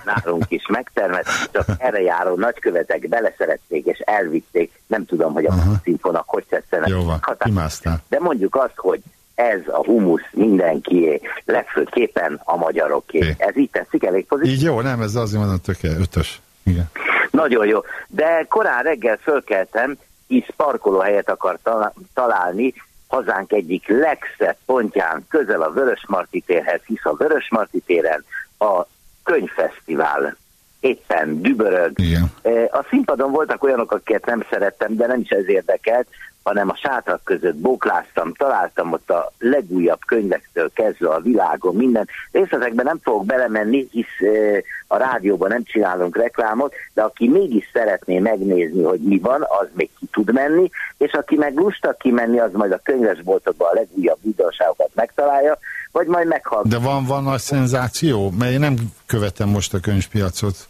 Nálunk is megtermett, csak erre járó nagykövetek beleszerették és elvitték. Nem tudom, hogy a színfonak hogy tetszenek. Jó van, kimásztál. De mondjuk azt, hogy ez a humusz mindenkié, legfőképpen a magyaroké. Ez így tetszik elég pozitív. Így jó, nem, ez azért mondom, töké, ötös. Igen. Nagyon jó. De korán reggel fölkeltem, hisz parkolóhelyet akar találni, hazánk egyik legszebb pontján, közel a Vörösmarty térhez, hisz a Vörösmarty téren a könyvfesztivál éppen dübörög. Igen. Eh, A színpadon voltak olyanok, akiket nem szerettem, de nem is ez érdekelt, hanem a sátrak között bókláztam, találtam ott a legújabb könyvektől kezdve a világon minden. Részletekben nem fogok belemenni, hisz a rádióban nem csinálunk reklámot, de aki mégis szeretné megnézni, hogy mi van, az még ki tud menni, és aki meg lusta kimenni, az majd a könyvesboltokban a legújabb újdonságokat megtalálja, vagy majd meghallgat. De van, van nagy szenzáció? Mert én nem követem most a könyvpiacot.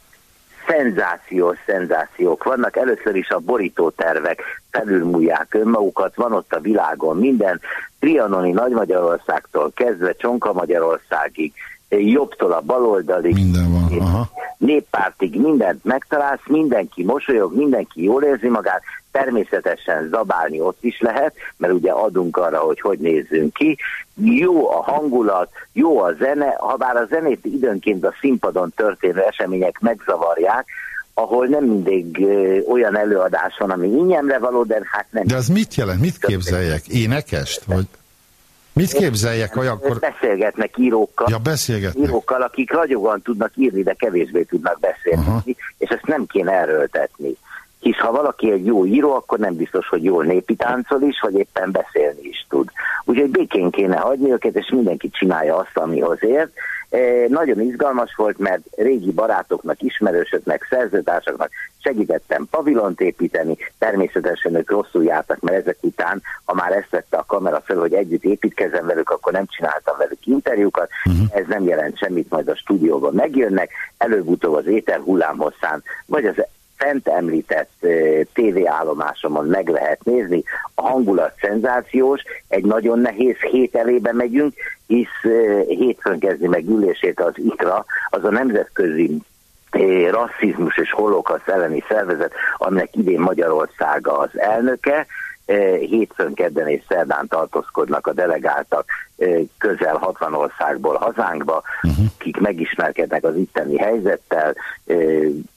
Szenzációs szenzációk vannak. Először is a borítótervek felülmúlják önmagukat, van ott a világon minden, Trianoni Nagy-Magyarországtól kezdve Csonka Magyarországig, jobbtól a baloldalig, Minden van, aha. néppártig mindent megtalálsz, mindenki mosolyog, mindenki jól érzi magát, természetesen zabálni ott is lehet, mert ugye adunk arra, hogy hogy nézzünk ki. Jó a hangulat, jó a zene, ha bár a zenét időnként a színpadon történő események megzavarják, ahol nem mindig ö, olyan előadás van, ami ingyenre való, de hát nem. De az mit jelent? Mit képzeljek? Énekest? Vagy mit képzeljek olyankor? Beszélgetnek írókkal, Ja, beszélgetnek. írókkal, akik ragyogan tudnak írni, de kevésbé tudnak beszélni, Aha. és ezt nem kéne erőltetni. Hisz ha valaki egy jó író, akkor nem biztos, hogy jól népi táncol is, vagy éppen beszélni is tud. Úgyhogy békén kéne hagyni őket, és mindenki csinálja azt, amihoz ért. E, nagyon izgalmas volt, mert régi barátoknak, ismerősöknek, szerzőtársaknak segítettem pavilont építeni, természetesen ők rosszul jártak, mert ezek után, ha már ezt vette a kamera fel, hogy együtt építkezem velük, akkor nem csináltam velük interjúkat, uh-huh. ez nem jelent semmit, majd a stúdióban megjönnek, előbb-utóbb az étel hullámhosszán, vagy az fent említett tévéállomásomon meg lehet nézni. A hangulat szenzációs, egy nagyon nehéz hét elébe megyünk, hisz hétfőn kezdi meg ülését az IKRA, az a nemzetközi rasszizmus és holokaszt elleni szervezet, aminek idén Magyarországa az elnöke. Hétfőn, kedden és szerdán tartózkodnak a delegáltak közel 60 országból hazánkba, uh-huh. akik megismerkednek az itteni helyzettel,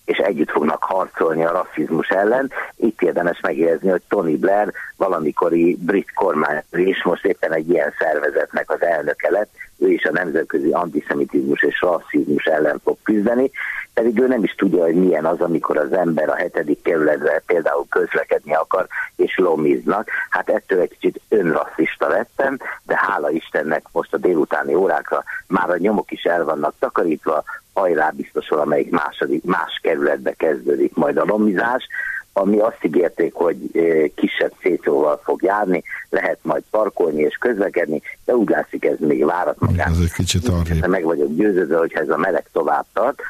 és együtt fognak harcolni a rasszizmus ellen. Itt érdemes megérzni, hogy Tony Blair valamikori brit kormány, és most éppen egy ilyen szervezetnek az elnöke lett, ő is a nemzetközi antiszemitizmus és rasszizmus ellen fog küzdeni, pedig ő nem is tudja, hogy milyen az, amikor az ember a hetedik kerületre például közlekedni akar, és lomiznak. Hát ettől egy kicsit önrasszista lettem, de hála Istennek most a délutáni órákra már a nyomok is el vannak takarítva, hajrá biztos valamelyik második, más kerületbe kezdődik majd a lomizás, ami azt ígérték, hogy kisebb szétóval fog járni, lehet majd parkolni és közlekedni, de úgy látszik ez még várat magát. Ez egy kicsit arrébb. Meg vagyok győződve, hogy ez a meleg tovább tart,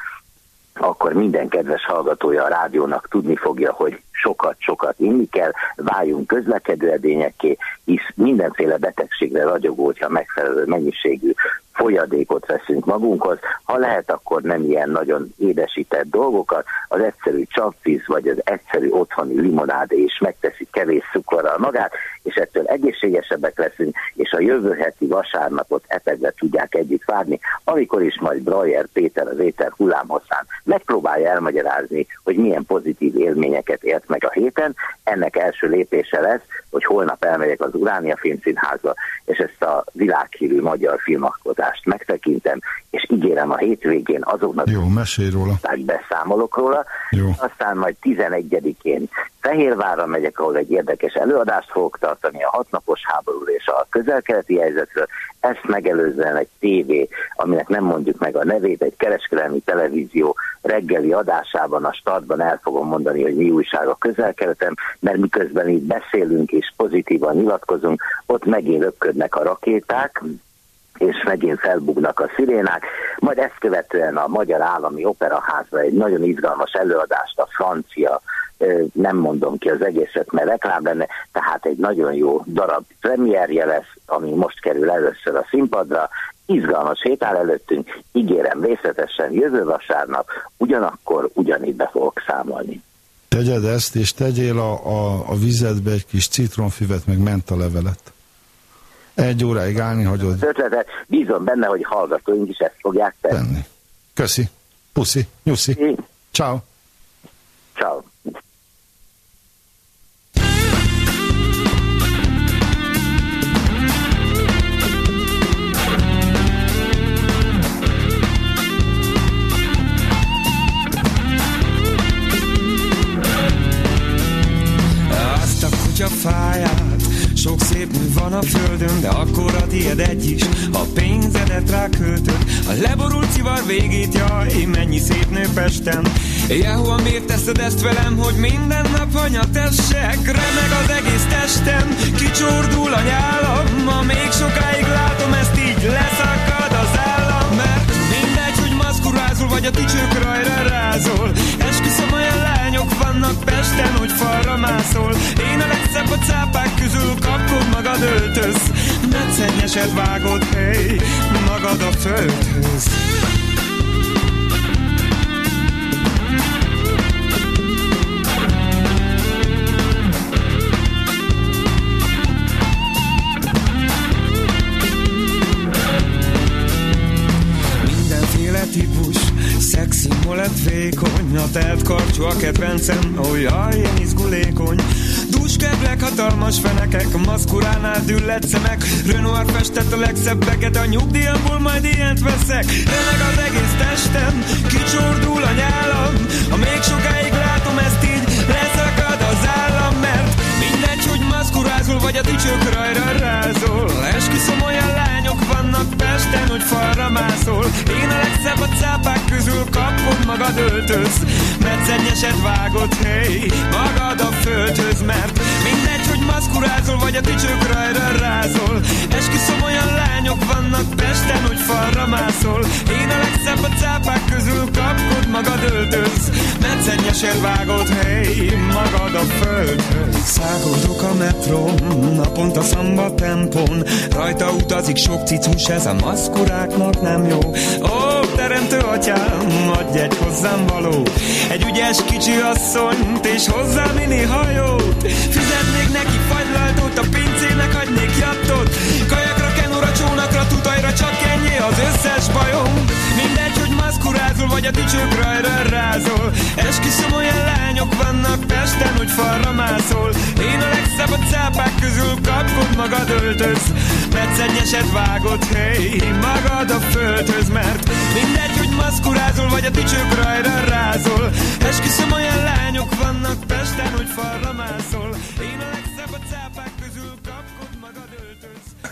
akkor minden kedves hallgatója a rádiónak tudni fogja, hogy sokat-sokat inni kell, váljunk közlekedő edényekké, hisz mindenféle betegségre ragyogó, hogyha megfelelő mennyiségű folyadékot veszünk magunkhoz, ha lehet, akkor nem ilyen nagyon édesített dolgokat, az egyszerű csapvíz vagy az egyszerű otthoni limonádé is megteszi kevés cukorral magát, és ettől egészségesebbek leszünk, és a jövő heti vasárnapot etegre tudják együtt várni, amikor is majd Brajer Péter az éter hullámhosszán megpróbálja elmagyarázni, hogy milyen pozitív élményeket ért meg a héten. Ennek első lépése lesz, hogy holnap elmegyek az Uránia Filmszínházba, és ezt a világhírű magyar filmakotást megtekintem, és ígérem a hétvégén azoknak, Jó, mesélj róla. beszámolok róla, Jó. aztán majd 11-én Fehérvárra megyek, ahol egy érdekes előadást fogok tartani a hatnapos háború és a közelkeleti helyzetről. Ezt megelőzően egy tévé, aminek nem mondjuk meg a nevét, egy kereskedelmi televízió reggeli adásában, a startban el fogom mondani, hogy mi újság a közelkeletem, mert miközben így beszélünk és pozitívan nyilatkozunk, ott megint röpködnek a rakéták, és megint felbugnak a szirénák, majd ezt követően a Magyar Állami Operaházba egy nagyon izgalmas előadást a francia, nem mondom ki az egészet, mert reklám benne, tehát egy nagyon jó darab premierje lesz, ami most kerül először a színpadra, izgalmas hét áll előttünk, ígérem részletesen jövő vasárnap, ugyanakkor ugyanígy be fogok számolni. Tegyed ezt, és tegyél a, a, a vizedbe egy kis citronfüvet, meg mentalevelet. Egy óráig állni hagyod. Az ötletet, bízom benne, hogy hallgatóink is ezt fogják tenni. Köszi. Puszi. Nyuszi. Ciao. Ciao. Azt a kutyafáját Sok szép mű van a földön, de akkor a tiéd egy is. A pénzedet ráköltöd A leborult szivar végét, jaj, mennyi szép nő Pesten. Jehova, miért teszed ezt velem, hogy minden nap anyatessek Remeg az egész testem, kicsordul a nyálam Ma még sokáig látom ezt így, leszakad az állam. Mert mindegy, hogy maszkurázol, vagy a ticsők rajra rázol. Esküszöm, olyan lányok vannak Pesten, hogy falra mászol. Én a legszebb a cápák közül kapod magad öltöz. Meccennyeset vágod, hely, magad a földhöz. Típus, Szexi molett vékony, a telt karcsú a kedvencem, ó jaj, ilyen izgulékony. Dúskeblek, hatalmas fenekek, maszkuránál düllett szemek, Renoir festett a legszebbeget, a nyugdíjamból majd ilyent veszek. Remeg az egész testem, kicsordul a nyálam, ha még sokáig látom ezt így, leszakad az állam, mert mindegy, hogy maszkurázol, vagy a dicsők rajra rázol, esküszöm olyan lát, lányok vannak Pesten, hogy falra mászol. Én a legszebb a cápák közül kapod magad öltöz. Meccennyeset vágod, hey, magad a földhöz Mert hogy maszkurázol vagy a tücsök rajra rázol. Esküszöm olyan lányok vannak Pesten, hogy falra mászol. Én a legszebb a cápák közül kapod magad öltöz Meccennyeset vágod, hey, magad a földhöz. Száguldok a metrón, naponta szamba tempón Rajta utazik sok cicus, ez a maszkuráknak nem jó. Ó, teremtő atyám, adj egy hozzám való. Egy ügyes kicsi asszonyt, és hozzá mini hajót Fizetnék neki fagylaltót, a pincének adnék jattot. Kajakra, kenura, csónakra, tutajra, csak ennyi az összes bajom. Mindegy, hogy maszkurázol, vagy a tücsök rajra rázol Esküszöm olyan lányok vannak Pesten, hogy falra mászol. Én a legszebb cápák közül kapkod magad öltöz Meccennyeset vágod, hey, magad a földhöz Mert mindegy, hogy maszkurázol, vagy a tücsök rajra rázol. Esküszöm olyan lányok vannak Pesten, hogy falra mászol. Én a legszebb cápák közül kapkod magad öltöz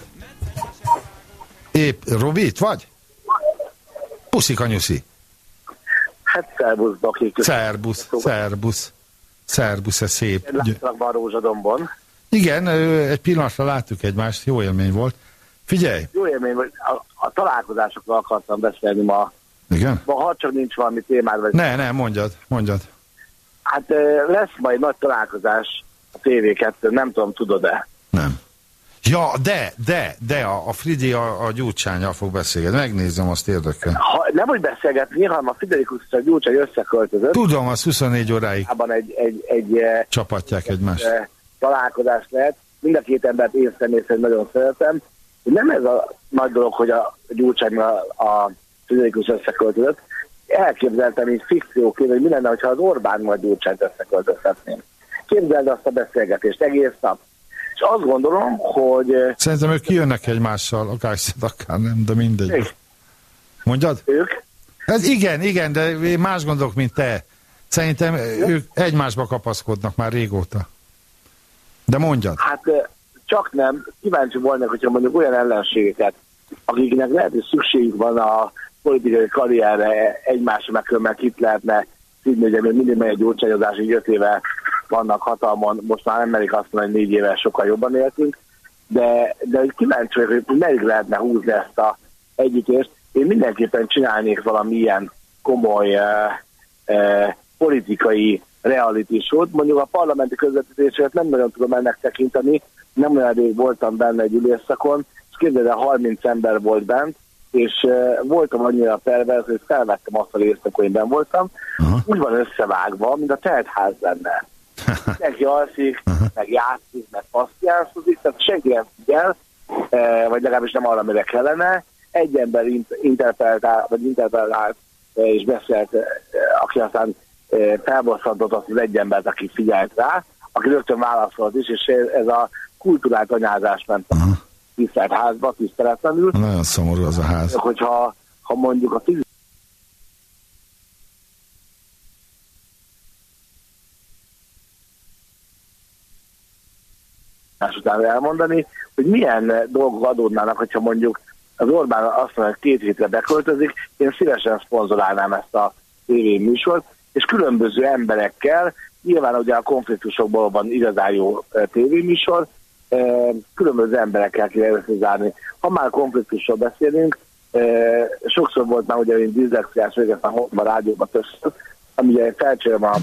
Épp, Robi, itt vagy? Puszi kanyuszi. Hát szervusz, Baki. Szerbusz, szerbusz. Szerbusz, ez szép. Láttalak Rózsadombon. Igen, egy pillanatra láttuk egymást, jó élmény volt. Figyelj, Jó élmény, hogy a, a találkozásokról akartam beszélni ma. igen? Ma, ha csak nincs valami témád, vagy... Ne, ne, mondjad, mondjad. Hát lesz majd nagy találkozás a TV2, nem tudom, tudod-e? Ja, de, de, de, a, a Fridi a, a gyurcsányjal fog beszélgetni. Megnézem, azt érdekel. Ha, nem úgy beszélgetni, hanem a Friderikus és a Gyurcsány összeköltözött. Tudom, az 24 óráig Ában egy, egy, egy, egy csapatják egymást. eh, találkozás lehet. Mind a két embert én személy szerint nagyon szeretem. Nem ez a nagy dolog, hogy a Gyurcsány a, a Friderikus összeköltözött. Elképzeltem így fikcióként, hogy mi lenne, ha az Orbán majd Gyurcsányt összeköltözhetném. Képzeld azt a beszélgetést egész nap. És azt gondolom, hogy eh, Szerintem ők kijönnek egymással, akár akár nem, de mindegy. Mondjad? Ők? Ez igen, igen, de én más gondolok, mint te. Szerintem ők egymásba kapaszkodnak már régóta. De mondjad. Hát eh, csak nem, kíváncsi volnak, hogyha mondjuk olyan ellenségeket, akiknek lehet, hogy szükségük van a politikai karrierre egymásra, különben itt lehetne ugye még mindig megy egy gyurcsányozás, így öt éve vannak hatalmon, most már nem merik azt mondani, hogy négy éve sokkal jobban éltünk, de, de kíváncsi vagyok, hogy meddig lehetne húzni ezt a együttést. Én mindenképpen csinálnék valami ilyen komoly eh, eh, politikai reality show mondjuk a parlamenti közvetítéseket nem nagyon tudom ennek tekinteni, nem olyan rég voltam benne egy ülésszakon, és képzeld el, 30 ember volt bent, és uh, voltam annyira pervers, hogy felvettem azt a részt, amikor én benn voltam, úgy van összevágva, mint a teltház lenne. Mindenki alszik, meg játszik, meg pasztiánszozik, tehát senki nem figyel, eh, vagy legalábbis nem arra, amire kellene. Egy ember int- interpeltál, vagy interpelált eh, és beszélt, eh, aki aztán felbosszantott azt az egy embert, aki figyelt rá, aki rögtön válaszolt is, és ez a kulturált anyázás ment a tisztelt házba, tiszteletlenül. Nagyon szomorú az a ház. Hogyha ha mondjuk a fizikai más után elmondani, hogy milyen dolgok adódnának, hogyha mondjuk az Orbán azt mondja, hogy két hétre beköltözik, én szívesen szponzorálnám ezt a tévéműsort, és különböző emberekkel, nyilván ugye a konfliktusokból van igazán jó eh, tévéműsor, eh, különböző emberekkel kell összezárni. Ha már konfliktusról beszélünk, eh, sokszor volt már ugye, én diszlexiás végeztem a rádióban többször, ami ugye felcserélem a,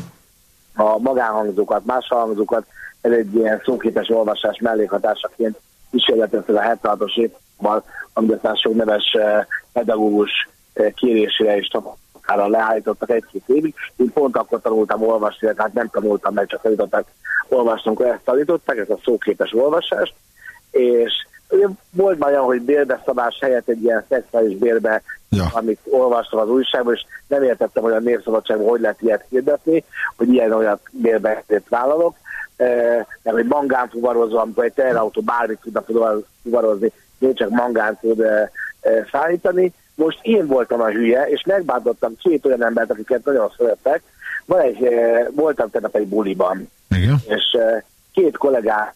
a magánhangzókat, más hangzókat, ez egy ilyen szóképes olvasás mellékhatásaként kísérletet a 76-os évvel, amit aztán sok neves eh, pedagógus eh, kérésére és tapasztalára leállítottak egy-két évig. Én pont akkor tanultam olvasni, tehát nem tanultam meg, csak tanítottak olvasni, amikor ezt tanították, ez a szóképes olvasás. És ugye volt már olyan, hogy bérbeszabás helyett egy ilyen szexuális bérbe, ja. amit olvastam az újságban, és nem értettem, hogy a népszabadságban hogy lehet ilyet hirdetni, hogy ilyen olyan bérbeszédet vállalok meg hogy mangán fuvarozó, amikor egy teherautó bármit tudna fuvarozni, én csak mangán tud e, e, szállítani. Most én voltam a hülye, és megbántottam két olyan embert, akiket nagyon szerettek. Van egy, e, voltam tegnap egy buliban, Igen. és két kollégám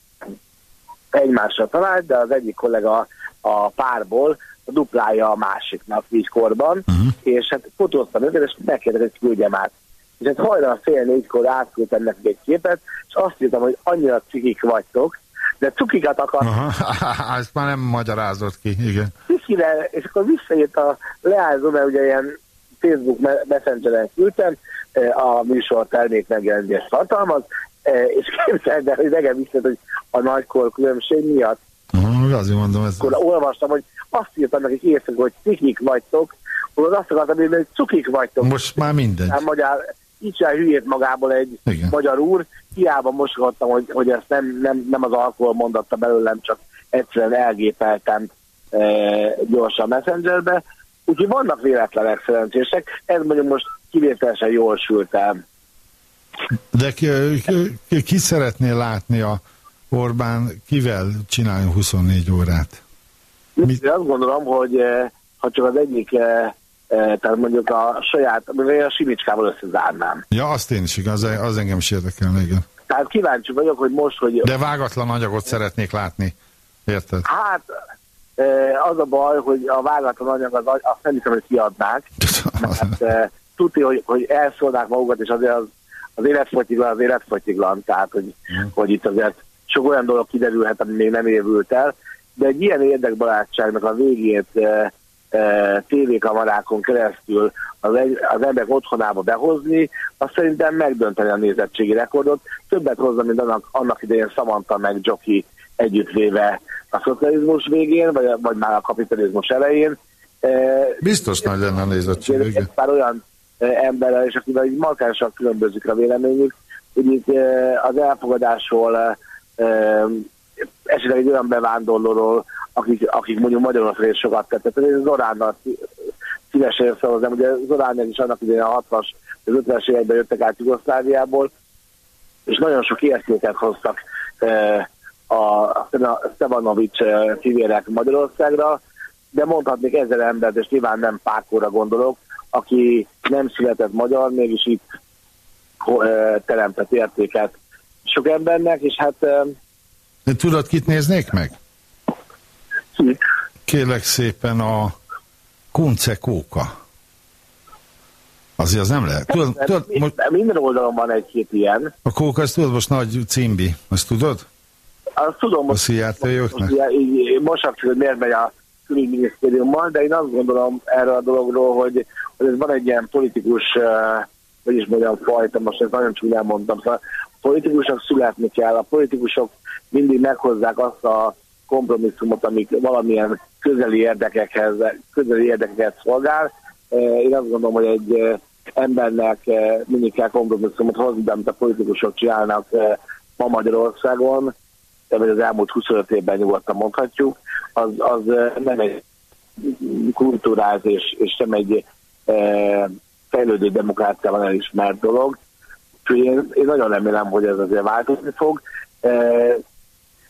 egymásra talált, de az egyik kollega a párból a duplája a másiknak így korban, uh-huh. és hát fotóztam őket, és megkérdezett, hogy küldjem át. És hát hajnal fél négykor átküldtem nekik egy képet, és azt írtam, hogy annyira cikik vagytok, de cukikat akar. Aha, ezt már nem magyarázott ki, igen. Cikire, és akkor visszaírt a leányzó, mert ugye ilyen Facebook me- Messengeren küldtem, eh, a műsor termék megjelenést tartalmaz, eh, és képzeld el, hogy nekem visszajött, hogy a nagykor különbség miatt. Azért mondom, ez... Akkor olvastam, hogy azt írtam nekik éjszaka, hogy cikik vagytok, akkor azt akartam írni, hogy cukik vagytok. Most már mindegy. Hát magyar, így sem hülyét magából egy Igen. magyar úr, hiába mosogattam, hogy, hogy ezt nem, nem, nem az alkohol mondatta belőlem, csak egyszerűen elgépeltem e, gyorsan messengerbe. Úgyhogy vannak véletlenek szerencsések, ez mondjuk most kivételesen jól sült el. De ki, ki, ki szeretné látni a Orbán, kivel csináljon 24 órát? Mit? Én azt gondolom, hogy eh, ha csak az egyik, eh, eh, tehát mondjuk a saját, a Simicskával összezárnám. Ja, azt én is, igaz, az, engem is érdekelne, igen. Tehát kíváncsi vagyok, hogy most, hogy... De vágatlan anyagot szeretnék látni. Érted? Hát az a baj, hogy a vágatlan anyag az, azt nem hiszem, hogy kiadnák. Mert tudni, hogy, hogy elszólnák magukat, és azért az, az életfogytiglan az életfogytiglan, tehát hogy, hogy itt azért sok olyan dolog kiderülhet, ami még nem évült el, de egy ilyen érdekbarátságnak a végét e, e, tévékamarákon keresztül az, egy, az emberek otthonába behozni, azt szerintem megdönteni a nézettségi rekordot. Többet hozza, mint annak, annak idején Samantha meg Joki együttvéve a szocializmus végén, vagy, vagy már a kapitalizmus elején. E, Biztos nagy lenne a nézettség, egy pár olyan emberrel, és akivel így markánsan különbözik a véleményük, hogy itt az elfogadásról esetleg egy olyan bevándorlóról, akik, akik mondjuk Magyarországon sokat tettek. Én Zoránnal szívesen szavaznám, ugye Zoránnak is annak idején a 60-as, az 50-es években jöttek át Jugoszláviából, és nagyon sok értéket hoztak e, a Stevanovics e, fivérek Magyarországra, de mondhatnék ezer embert, és nyilván nem Pákóra gondolok, aki nem született magyar, mégis itt e, teremtett értéket sok embernek, és hát De tudod, kit néznék meg? Kérlek szépen a Kunce Kóka. Azért az nem lehet. Tudod, tudod, most minden oldalon van egy-két ilyen. a Kóka, azt tudod, most nagy címbi. Azt tudod? Azt tudom, A most, most ugye így mosak, hogy miért megy a külügyminisztériummal, de én azt gondolom erről a dologról, hogy, hogy ez van egy ilyen politikus, uh, hogy is mondjam, fajta, most ezt nagyon csúnyán mondtam, szóval politikusok születni kell, a politikusok mindig meghozzák azt a kompromisszumot, amik valamilyen közeli érdekekhez, közeli érdekeket szolgál. Én azt gondolom, hogy egy embernek mindig kell kompromisszumot hozni, de amit a politikusok csinálnak ma Magyarországon, vagy az elmúlt 25 évben nyugodtan mondhatjuk, az, az nem egy kultúráz és, és sem egy fejlődő demokráciában elismert dolog. Úgyhogy én, én nagyon remélem, hogy ez azért változni fog. E,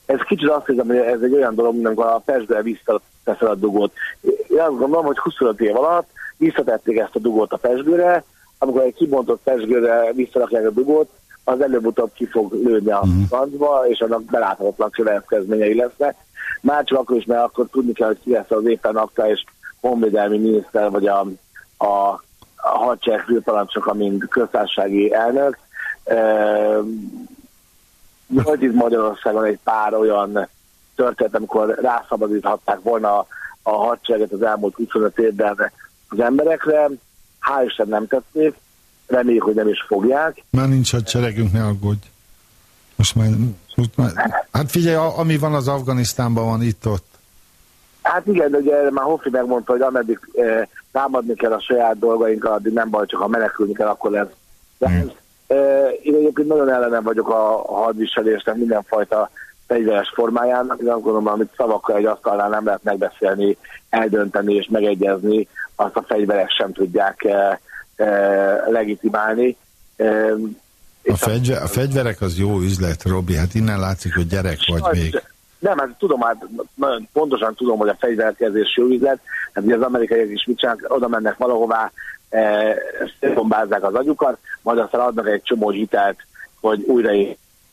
ez kicsit azt hiszem, hogy ez egy olyan dolog, mint amikor a Pesgőre visszateszed a dugót. Én azt gondolom, hogy 25 év alatt visszatették ezt a dugót a Pesgőre, amikor egy kibontott Pesgőre visszarakják a dugót, az előbb-utóbb ki fog lőni a francba, és annak beláthatatlan következményei lesznek. Már csak akkor is, mert akkor tudni kell, hogy ki lesz az éppen aktuális honvédelmi miniszter, vagy a, a, a hadsereg főparancsnoka, mint köztársasági elnök. Volt itt Magyarországon egy pár olyan történet, amikor rászabadíthatták volna a, hadsereget az elmúlt 25 évben az emberekre. Hál' Isten nem tették, reméljük, hogy nem is fogják. Már nincs hadseregünk, ne aggódj. Most már, most már hát figyelj, ami van az Afganisztánban van itt-ott. Hát igen, de ugye már Hoffi megmondta, hogy ameddig eh, támadni kell a saját dolgainkkal, addig nem baj, csak ha menekülni kell, akkor lesz. De, eh, én egyébként nagyon ellenem vagyok a, a hadviselésnek mindenfajta fegyveres formájának. Én azt gondolom, amit szavakkal egy asztalnál nem lehet megbeszélni, eldönteni és megegyezni, azt a fegyverek sem tudják eh, eh, legitimálni. Eh, A, fegyver, a fegyverek az jó üzlet, Robi, hát innen látszik, hogy gyerek vagy még. Nem, hát tudom, hát nagyon pontosan tudom, hogy a fegyverkezés jó üzlet, hát ugye az amerikaiak is mit csinálnak, oda mennek valahová, e, szétbombázzák az agyukat, majd aztán adnak egy csomó hitelt, hogy újra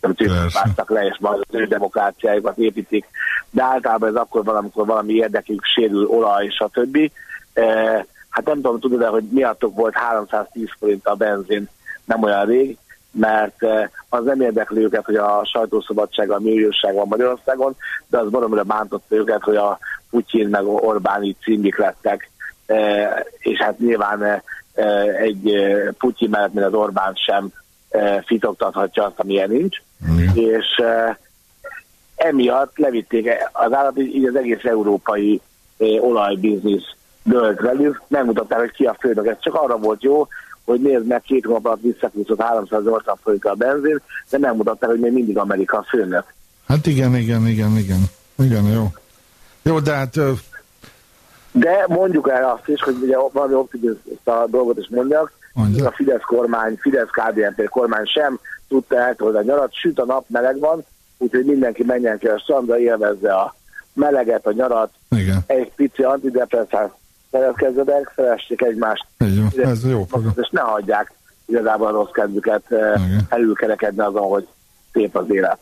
nem tűzpártak le, és majd az ő demokráciájukat építik. De általában ez akkor valamikor valami érdekük sérül, olaj, stb. Eh, hát nem tudom, tudod de hogy miattok volt 310 forint a benzin nem olyan rég, mert eh, az nem érdekli őket, hogy a sajtószabadság, a műjőság van Magyarországon, de az baromra bántott őket, hogy a Putyin meg Orbán így címik lettek, eh, és hát nyilván eh, egy Putyin mellett, mint az Orbán sem fitoktathatja azt, amilyen nincs, és eh, emiatt levitték az állat, így az egész európai olajbiznisz dölt velük, nem mutatták, hogy ki a főnök. Ez csak arra volt jó, hogy nézd meg, két hónap alatt visszakúszott 380 forintra a benzin, de nem mutatták, hogy még mindig Amerika a főnök. Hát igen, igen, igen, igen. Igen, jó. Jó, de hát ö, De mondjuk el azt is, hogy ugye valami optimista dolgot is mondjak, Mondja. a Fidesz kormány, Fidesz KDNP kormány sem tudta eltolni a nyarat, süt a nap, meleg van, úgyhogy mindenki menjen ki a strandra, élvezze a meleget, a nyarat, Igen. egy pici antidepresszás szeretkezzetek, szeressék egymást, így van, ez jó program. és ne hagyják igazából a rossz kedvüket eh, elülkerekedni azon, hogy szép az élet.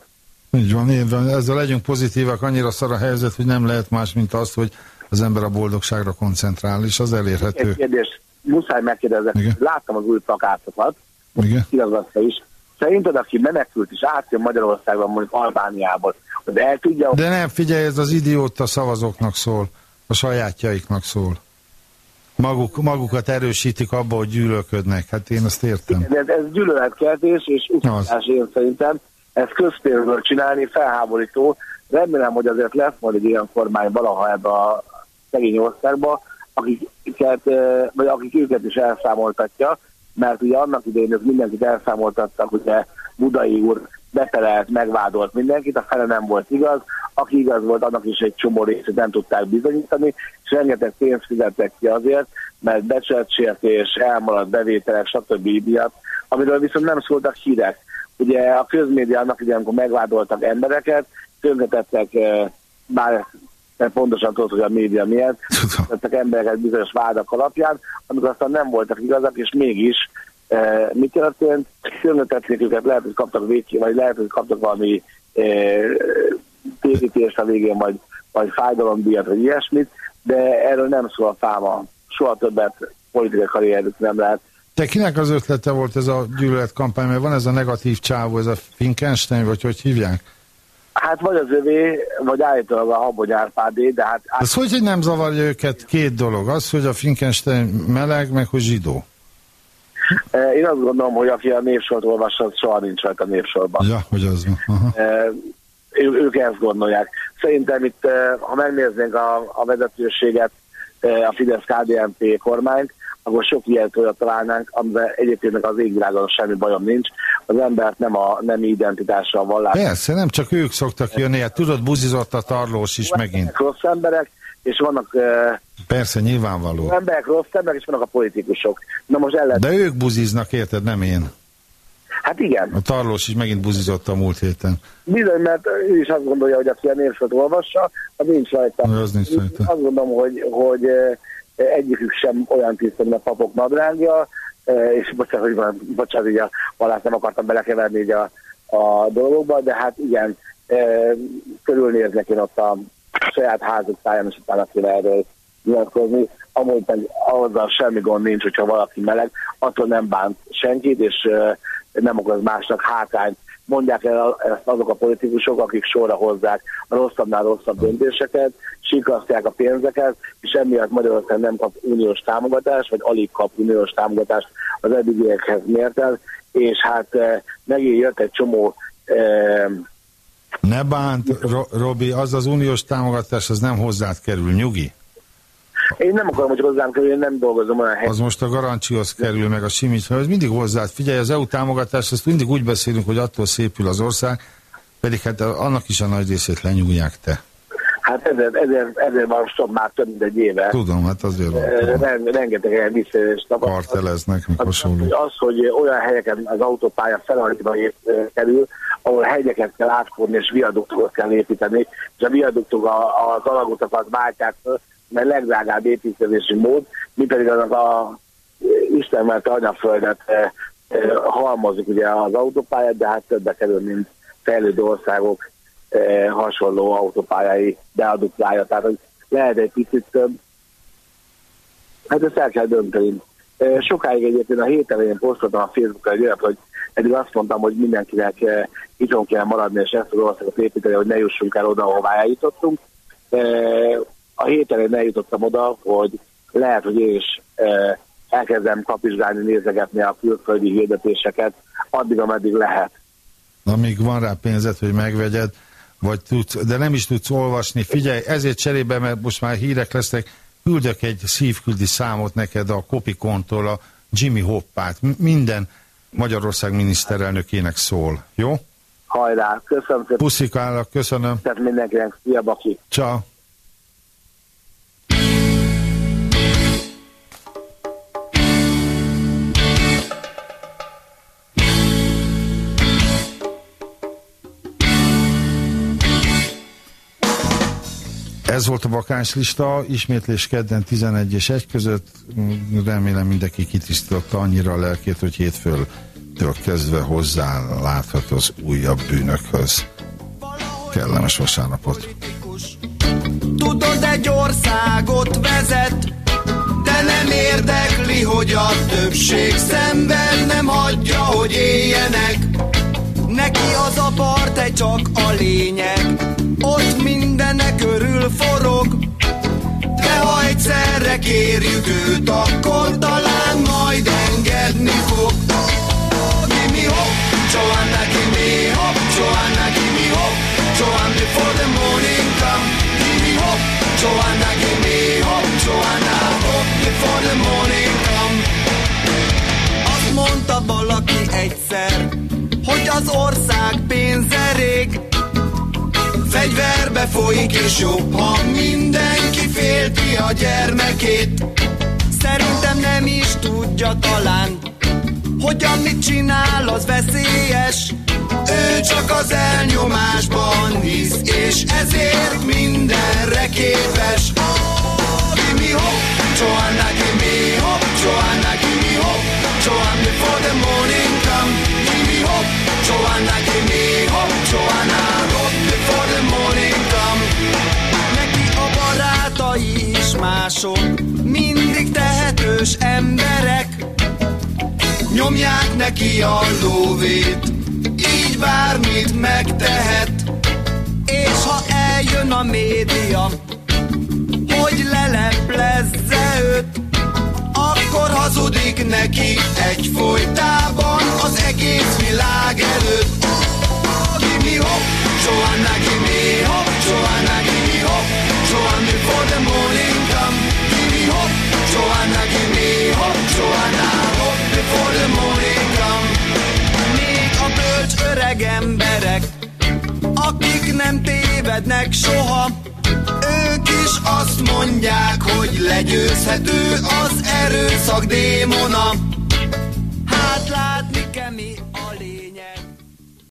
Így van, így van. Ezzel legyünk pozitívak, annyira szar a helyzet, hogy nem lehet más, mint azt, hogy az ember a boldogságra koncentrál, és az elérhető. Egy kérdés, muszáj megkérdezek, Igen. láttam az új plakátokat, Igen. igazgatva is. Szerinted, aki menekült és átjön Magyarországban, mondjuk Albániából, az el tudja... De nem, figyelj, ez az idióta szavazóknak szól, a sajátjaiknak szól. Maguk, magukat erősítik abba, hogy gyűlölködnek. Hát én azt értem. Ez, ez gyűlöletkeltés és utazás én szerintem. Ezt közpénzből csinálni felháborító. Remélem, hogy azért lesz majd egy olyan kormány valaha ebbe a szegény országba, akiket, vagy akik őket is elszámoltatja, mert ugye annak idején ők mindenkit elszámoltattak, ugye Budai úr betelelt, megvádolt mindenkit, a fele nem volt igaz, aki igaz volt, annak is egy csomó részét nem tudták bizonyítani, és rengeteg pénzt fizettek ki azért, mert becsületsértés, elmaradt bevételek, stb. miatt, amiről viszont nem szóltak hírek. Ugye a közmédia annak idején, amikor megvádoltak embereket, tönkretettek, eh, bár te pontosan tudod, hogy a média miért, tettek embereket bizonyos vádak alapján, amikor aztán nem voltak igazak, és mégis eh, mi történt? Tönkretették őket, lehet, hogy kaptak végén, vagy lehet, hogy kaptak valami eh, térítést a végén, vagy, vagy fájdalomdíjat, vagy ilyesmit, de erről nem szól a fáma. Soha többet politikai karrierük nem lehet. Te kinek az ötlete volt ez a gyűlöletkampány? Mert van ez a negatív csávó, ez a Finkenstein, vagy hogy hívják? Hát vagy az övé, vagy állítólag a Habony Árpádé, de hát... Ez hogy, hogy nem zavarja őket két dolog? Az, hogy a Finkenstein meleg, meg hogy zsidó. Eh, Én azt gondolom, hogy aki a névsort olvassa, az soha nincs rajta a névsorban. Ja, hogy az. Aha. Eh, ő- ők ezt gondolják. Szerintem itt, eh, ha megnéznénk a, a vezetőséget, a Fidesz-KDNP kormányt, akkor sok ilyet olyat találnánk, amivel egyébként az égvilágon semmi bajom nincs. Az embert nem a nem identitása, a vallás. Persze, nem csak ők szoktak jönni, hát tudod, buzizott a tarlós is megint. Rossz emberek, és vannak eh, Persze, nyilvánvaló. emberek rossz emberek, és vannak a politikusok. Na most el lehet... De ők buziznak, érted, nem én. Hát igen. A tarlós is megint buzizott a múlt héten. Bizony, mert ő is azt gondolja, hogy aki a névsort olvassa, az nincs rajta. Az nincs rajta. Azt gondolom, hogy, hogy egyikük sem olyan tiszta, mint a papok nadrágja, és bocsánat, hogy van, bocsánat, így a vallást nem akartam belekeverni így a, a dolgokba, de hát igen, körülnéznek én ott a saját házuk táján, és utána kéne erről nyilatkozni. Amúgy meg azzal semmi gond nincs, hogyha valaki meleg, attól nem bánt senkit, és nem okoz másnak hátrányt. Mondják el ezt azok a politikusok, akik sorra hozzák a rosszabbnál rosszabb döntéseket, sikasztják a pénzeket, és emiatt Magyarország nem kap uniós támogatást, vagy alig kap uniós támogatást az eddigiekhez mérten, és hát megint jött egy csomó Ne bánt, Ro- Robi, az az uniós támogatás, az nem hozzád kerül, nyugi. én nem akarom, hogy hozzám kerül, én nem dolgozom olyan helyen. Az most a garancsihoz kerül, meg a simit, ez mindig hozzád. Figyelj, az EU támogatás, ezt mindig úgy beszélünk, hogy attól szépül az ország, pedig hát annak is a nagy részét lenyúlják te. Hát ezért, ezért, ezért van stop már több mint egy éve. Tudom, hát azért van. Ren- rengeteg ilyen visszaélést tapasztalat. Karteleznek, meg hasonló. az, hogy olyan helyeken az autópálya felhajtva kerül, ahol hegyeket kell átforni és viaduktokat kell építeni, és a viaduktok a- az alagutakat váltják föl, mert legdrágább építkezési mód, mi pedig annak a Isten mert anyaföldet eh, halmozik ugye az autópályát, de hát többe kerül, mint fejlődő országok eh, hasonló autópályái beaduplája. Tehát, hogy lehet egy picit több. Hát ezt el kell dönteni. Sokáig egyébként a hét elején posztoltam a Facebookra hogy eddig azt mondtam, hogy mindenkinek eh, itthon kell maradni, és ezt az országot építeni, hogy ne jussunk el oda, ahová eljutottunk. Eh, a hét elején eljutottam oda, hogy lehet, hogy én is eh, elkezdem kapizsgálni, nézegetni a külföldi hirdetéseket, addig, ameddig lehet. Amíg van rá pénzed, hogy megvegyed, vagy tudsz, de nem is tudsz olvasni. Figyelj, ezért cserébe, mert most már hírek lesznek, küldök egy szívküldi számot neked a Kopikontól, a Jimmy Hoppát. Minden Magyarország miniszterelnökének szól. Jó? Hajrá, köszönöm szépen. Puszikálok, köszönöm. Tehát mindenkinek, szia Baki. Ciao. Ez volt a vakáncslista, ismétlés kedden 11 és 1 között. Remélem mindenki kitisztította annyira a lelkét, hogy hétfőtől kezdve hozzá láthat az újabb bűnökhöz. Kellemes vasárnapot! Tudod, egy országot vezet, de nem érdekli, hogy a többség szemben nem hagyja, hogy éljenek. Neki az a part csak a lényeg, ott mindenek örül forog. De ha egyszerre kérjük őt, akkor talán majd engedni fog. Give me hope, Joanna, give me hope, Joanna, give me hope, Joanna, before the morning come. Give me hope, Joanna, give me hope, Joanna, hope before the morning come. Azt mondta valaki egyszer, hogy az ország pénzerég, Fegyverbe folyik és jobb, ha mindenki félti a gyermekét. Szerintem nem is tudja talán, hogy amit csinál, az veszélyes. Ő csak az elnyomásban hisz, és ezért mindenre képes. Oh, give me hope, Joanna, give me hope, Joanna, give me hope, Joanna, before the morning come. Give me hope, Joanna, give me hope, Joanna, mások, mindig tehetős emberek. Nyomják neki a lóvét, így bármit megtehet. És ha eljön a média, hogy leleplezze őt, akkor hazudik neki egy folytában az egész világ előtt. Oh, give me hope, Joanna, give me hope, Joanna, give me the morning before the morning come. Még a bölcs emberek, akik nem tévednek soha, ők is azt mondják, hogy legyőzhető az erőszak démona. Hát látni kemény